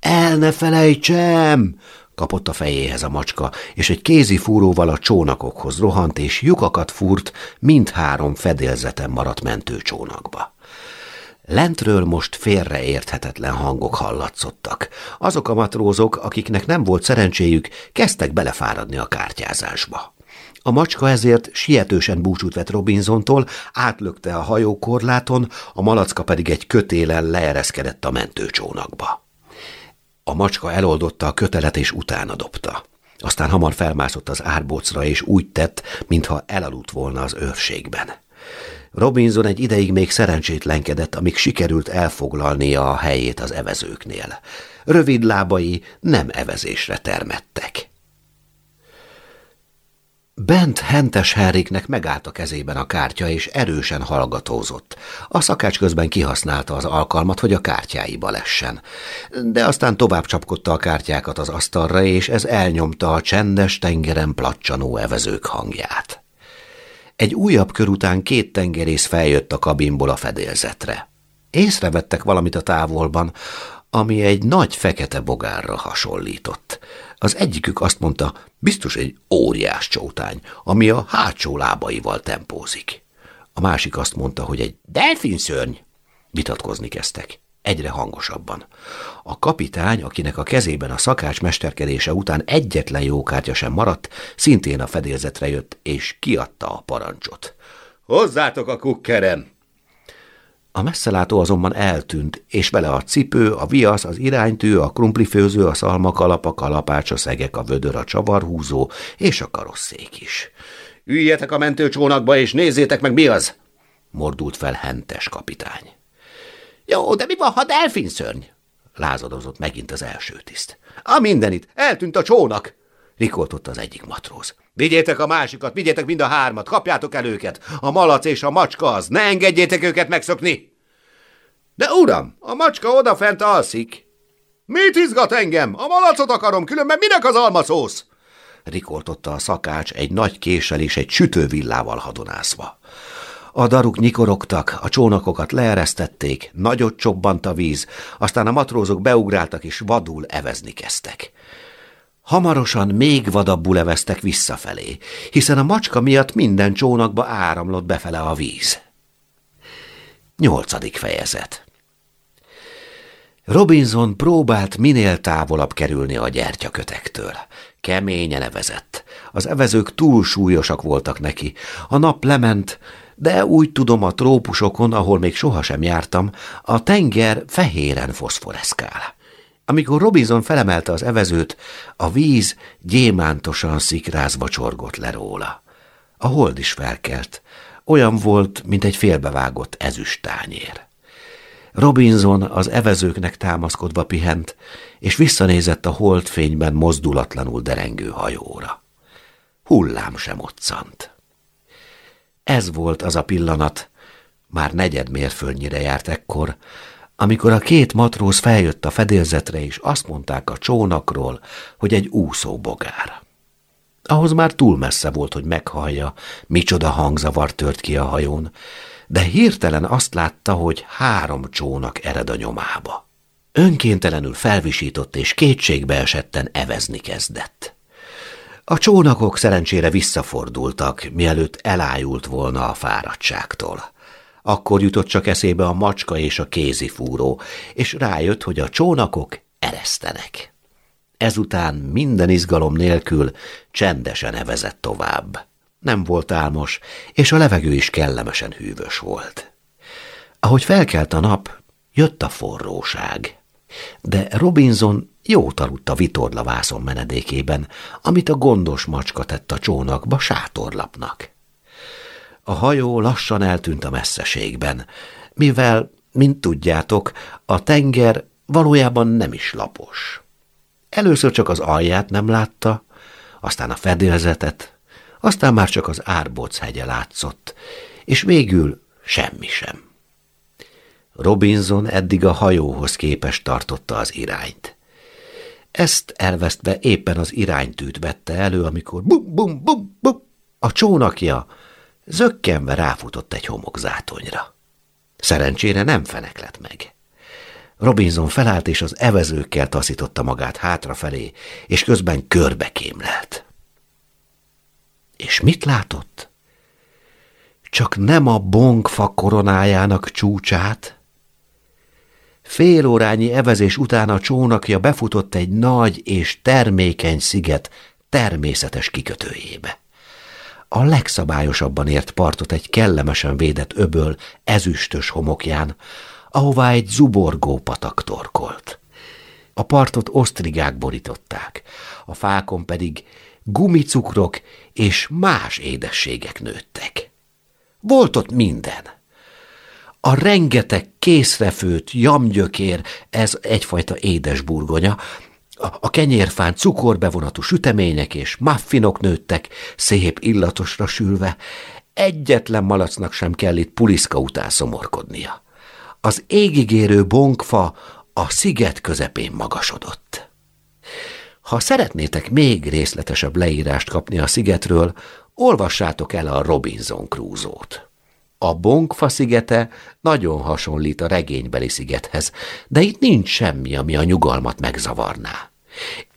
El ne felejtsem! kapott a fejéhez a macska, és egy kézi fúróval a csónakokhoz rohant, és lyukakat fúrt, mindhárom fedélzeten maradt mentőcsónakba. Lentről most félreérthetetlen hangok hallatszottak. Azok a matrózok, akiknek nem volt szerencséjük, kezdtek belefáradni a kártyázásba. A macska ezért sietősen búcsút vett Robinsontól, átlökte a hajókorláton, a malacka pedig egy kötélen leereszkedett a mentőcsónakba. A macska eloldotta a kötelet és utána dobta. Aztán hamar felmászott az árbócra, és úgy tett, mintha elaludt volna az őrségben. Robinson egy ideig még szerencsétlenkedett, amíg sikerült elfoglalnia a helyét az evezőknél. Rövid lábai nem evezésre termettek. Bent Hentes Henriknek megállt a kezében a kártya, és erősen hallgatózott. A szakács közben kihasználta az alkalmat, hogy a kártyáiba lessen. De aztán tovább csapkodta a kártyákat az asztalra, és ez elnyomta a csendes tengeren placsanó evezők hangját. Egy újabb kör után két tengerész feljött a kabinból a fedélzetre. Észrevettek valamit a távolban, ami egy nagy fekete bogárra hasonlított. Az egyikük azt mondta, biztos egy óriás csótány, ami a hátsó lábaival tempózik. A másik azt mondta, hogy egy delfinszörny. Vitatkozni kezdtek, egyre hangosabban. A kapitány, akinek a kezében a szakács mesterkedése után egyetlen jó kártya sem maradt, szintén a fedélzetre jött, és kiadta a parancsot. Hozzátok a kukkeren! A messzelátó azonban eltűnt, és vele a cipő, a viasz, az iránytű, a krumplifőző, a szalmakalap, a kalapács, a szegek, a vödör, a csavarhúzó és a karosszék is. Üljetek a mentőcsónakba, és nézzétek meg, mi az! mordult fel hentes kapitány. Jó, de mi van, ha delfinszörny? lázadozott megint az első tiszt. A mindenit, eltűnt a csónak! rikoltott az egyik matróz. Vigyétek a másikat, vigyétek mind a hármat, kapjátok el őket. A malac és a macska az, ne engedjétek őket megszökni. De uram, a macska odafent alszik. Mit izgat engem? A malacot akarom, különben minek az almaszósz? Rikoltotta a szakács egy nagy késsel és egy sütővillával hadonászva. A daruk nyikorogtak, a csónakokat leeresztették, nagyot csobbant a víz, aztán a matrózok beugráltak és vadul evezni kezdtek. Hamarosan még vadabbul eveztek visszafelé, hiszen a macska miatt minden csónakba áramlott befele a víz. Nyolcadik fejezet Robinson próbált minél távolabb kerülni a gyertyakötektől. Keményen evezett. Az evezők túl súlyosak voltak neki. A nap lement, de úgy tudom a trópusokon, ahol még sohasem jártam, a tenger fehéren foszforeszkál. Amikor Robinson felemelte az evezőt, a víz gyémántosan szikrázva csorgott le róla. A hold is felkelt. Olyan volt, mint egy félbevágott ezüsttányér. Robinson az evezőknek támaszkodva pihent, és visszanézett a holdfényben mozdulatlanul derengő hajóra. Hullám sem otszant. Ez volt az a pillanat, már negyed mérföldnyire járt ekkor, amikor a két matróz feljött a fedélzetre, és azt mondták a csónakról, hogy egy úszóbogár. Ahhoz már túl messze volt, hogy meghallja, micsoda hangzavar tört ki a hajón, de hirtelen azt látta, hogy három csónak ered a nyomába. Önkéntelenül felvisított és kétségbe esetten evezni kezdett. A csónakok szerencsére visszafordultak, mielőtt elájult volna a fáradtságtól. Akkor jutott csak eszébe a macska és a kézifúró, és rájött, hogy a csónakok eresztenek. Ezután minden izgalom nélkül csendesen evezett tovább. Nem volt álmos, és a levegő is kellemesen hűvös volt. Ahogy felkelt a nap, jött a forróság. De Robinson jót aludt a vitorla vászon menedékében, amit a gondos macska tett a csónakba sátorlapnak. A hajó lassan eltűnt a messzeségben, mivel, mint tudjátok, a tenger valójában nem is lapos. Először csak az alját nem látta, aztán a fedélzetet, aztán már csak az árbóc hegye látszott, és végül semmi sem. Robinson eddig a hajóhoz képes tartotta az irányt. Ezt elvesztve éppen az iránytűt vette elő, amikor bum, bum, bum, bum, a csónakja zökkenve ráfutott egy homokzátonyra. Szerencsére nem feneklett meg. Robinson felállt, és az evezőkkel taszította magát hátrafelé, és közben körbe kémlelt. És mit látott? Csak nem a bongfa koronájának csúcsát. Fél órányi evezés után a csónakja befutott egy nagy és termékeny sziget természetes kikötőjébe. A legszabályosabban ért partot egy kellemesen védett öböl ezüstös homokján, ahová egy zuborgó patak torkolt. A partot osztrigák borították, a fákon pedig gumicukrok és más édességek nőttek. Volt ott minden. A rengeteg készrefőtt jamgyökér, ez egyfajta édesburgonya, A kenyérfán cukorbevonatú sütemények és muffinok nőttek, szép illatosra sülve. Egyetlen malacnak sem kell itt puliszka után szomorkodnia. Az égigérő bonkfa a sziget közepén magasodott. Ha szeretnétek még részletesebb leírást kapni a szigetről, olvassátok el a Robinson Crusoe-t. A Bonkfa szigete nagyon hasonlít a regénybeli szigethez, de itt nincs semmi, ami a nyugalmat megzavarná.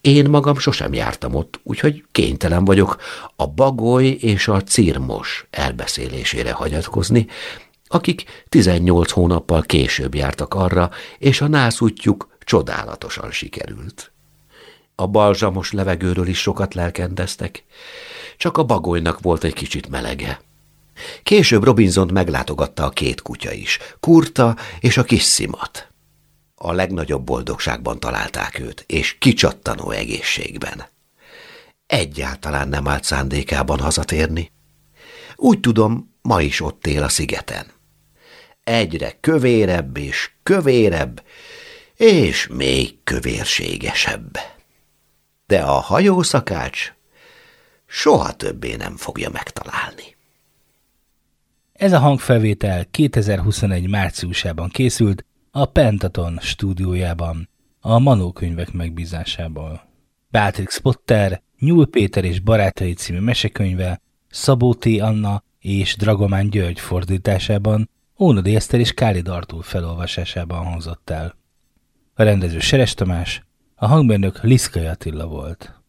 Én magam sosem jártam ott, úgyhogy kénytelen vagyok a bagoly és a cirmos elbeszélésére hagyatkozni, akik 18 hónappal később jártak arra, és a nászútjuk csodálatosan sikerült. A balzsamos levegőről is sokat lelkendeztek, csak a bagolynak volt egy kicsit melege. Később Robinson meglátogatta a két kutya is, Kurta és a kis szimat. A legnagyobb boldogságban találták őt, és kicsattanó egészségben. Egyáltalán nem állt szándékában hazatérni. Úgy tudom, ma is ott él a szigeten. Egyre kövérebb és kövérebb, és még kövérségesebb. De a hajószakács soha többé nem fogja megtalálni. Ez a hangfelvétel 2021 márciusában készült a Pentaton stúdiójában, a Manó könyvek megbízásából. Beatrix Potter, Nyúl Péter és Barátai című mesekönyve, Szabó T. Anna és Dragomán György fordításában, Ónodi Eszter és Káli Artúr felolvasásában hangzott el. A rendező Seres Tamás, a hangmérnök Liszkai Attila volt.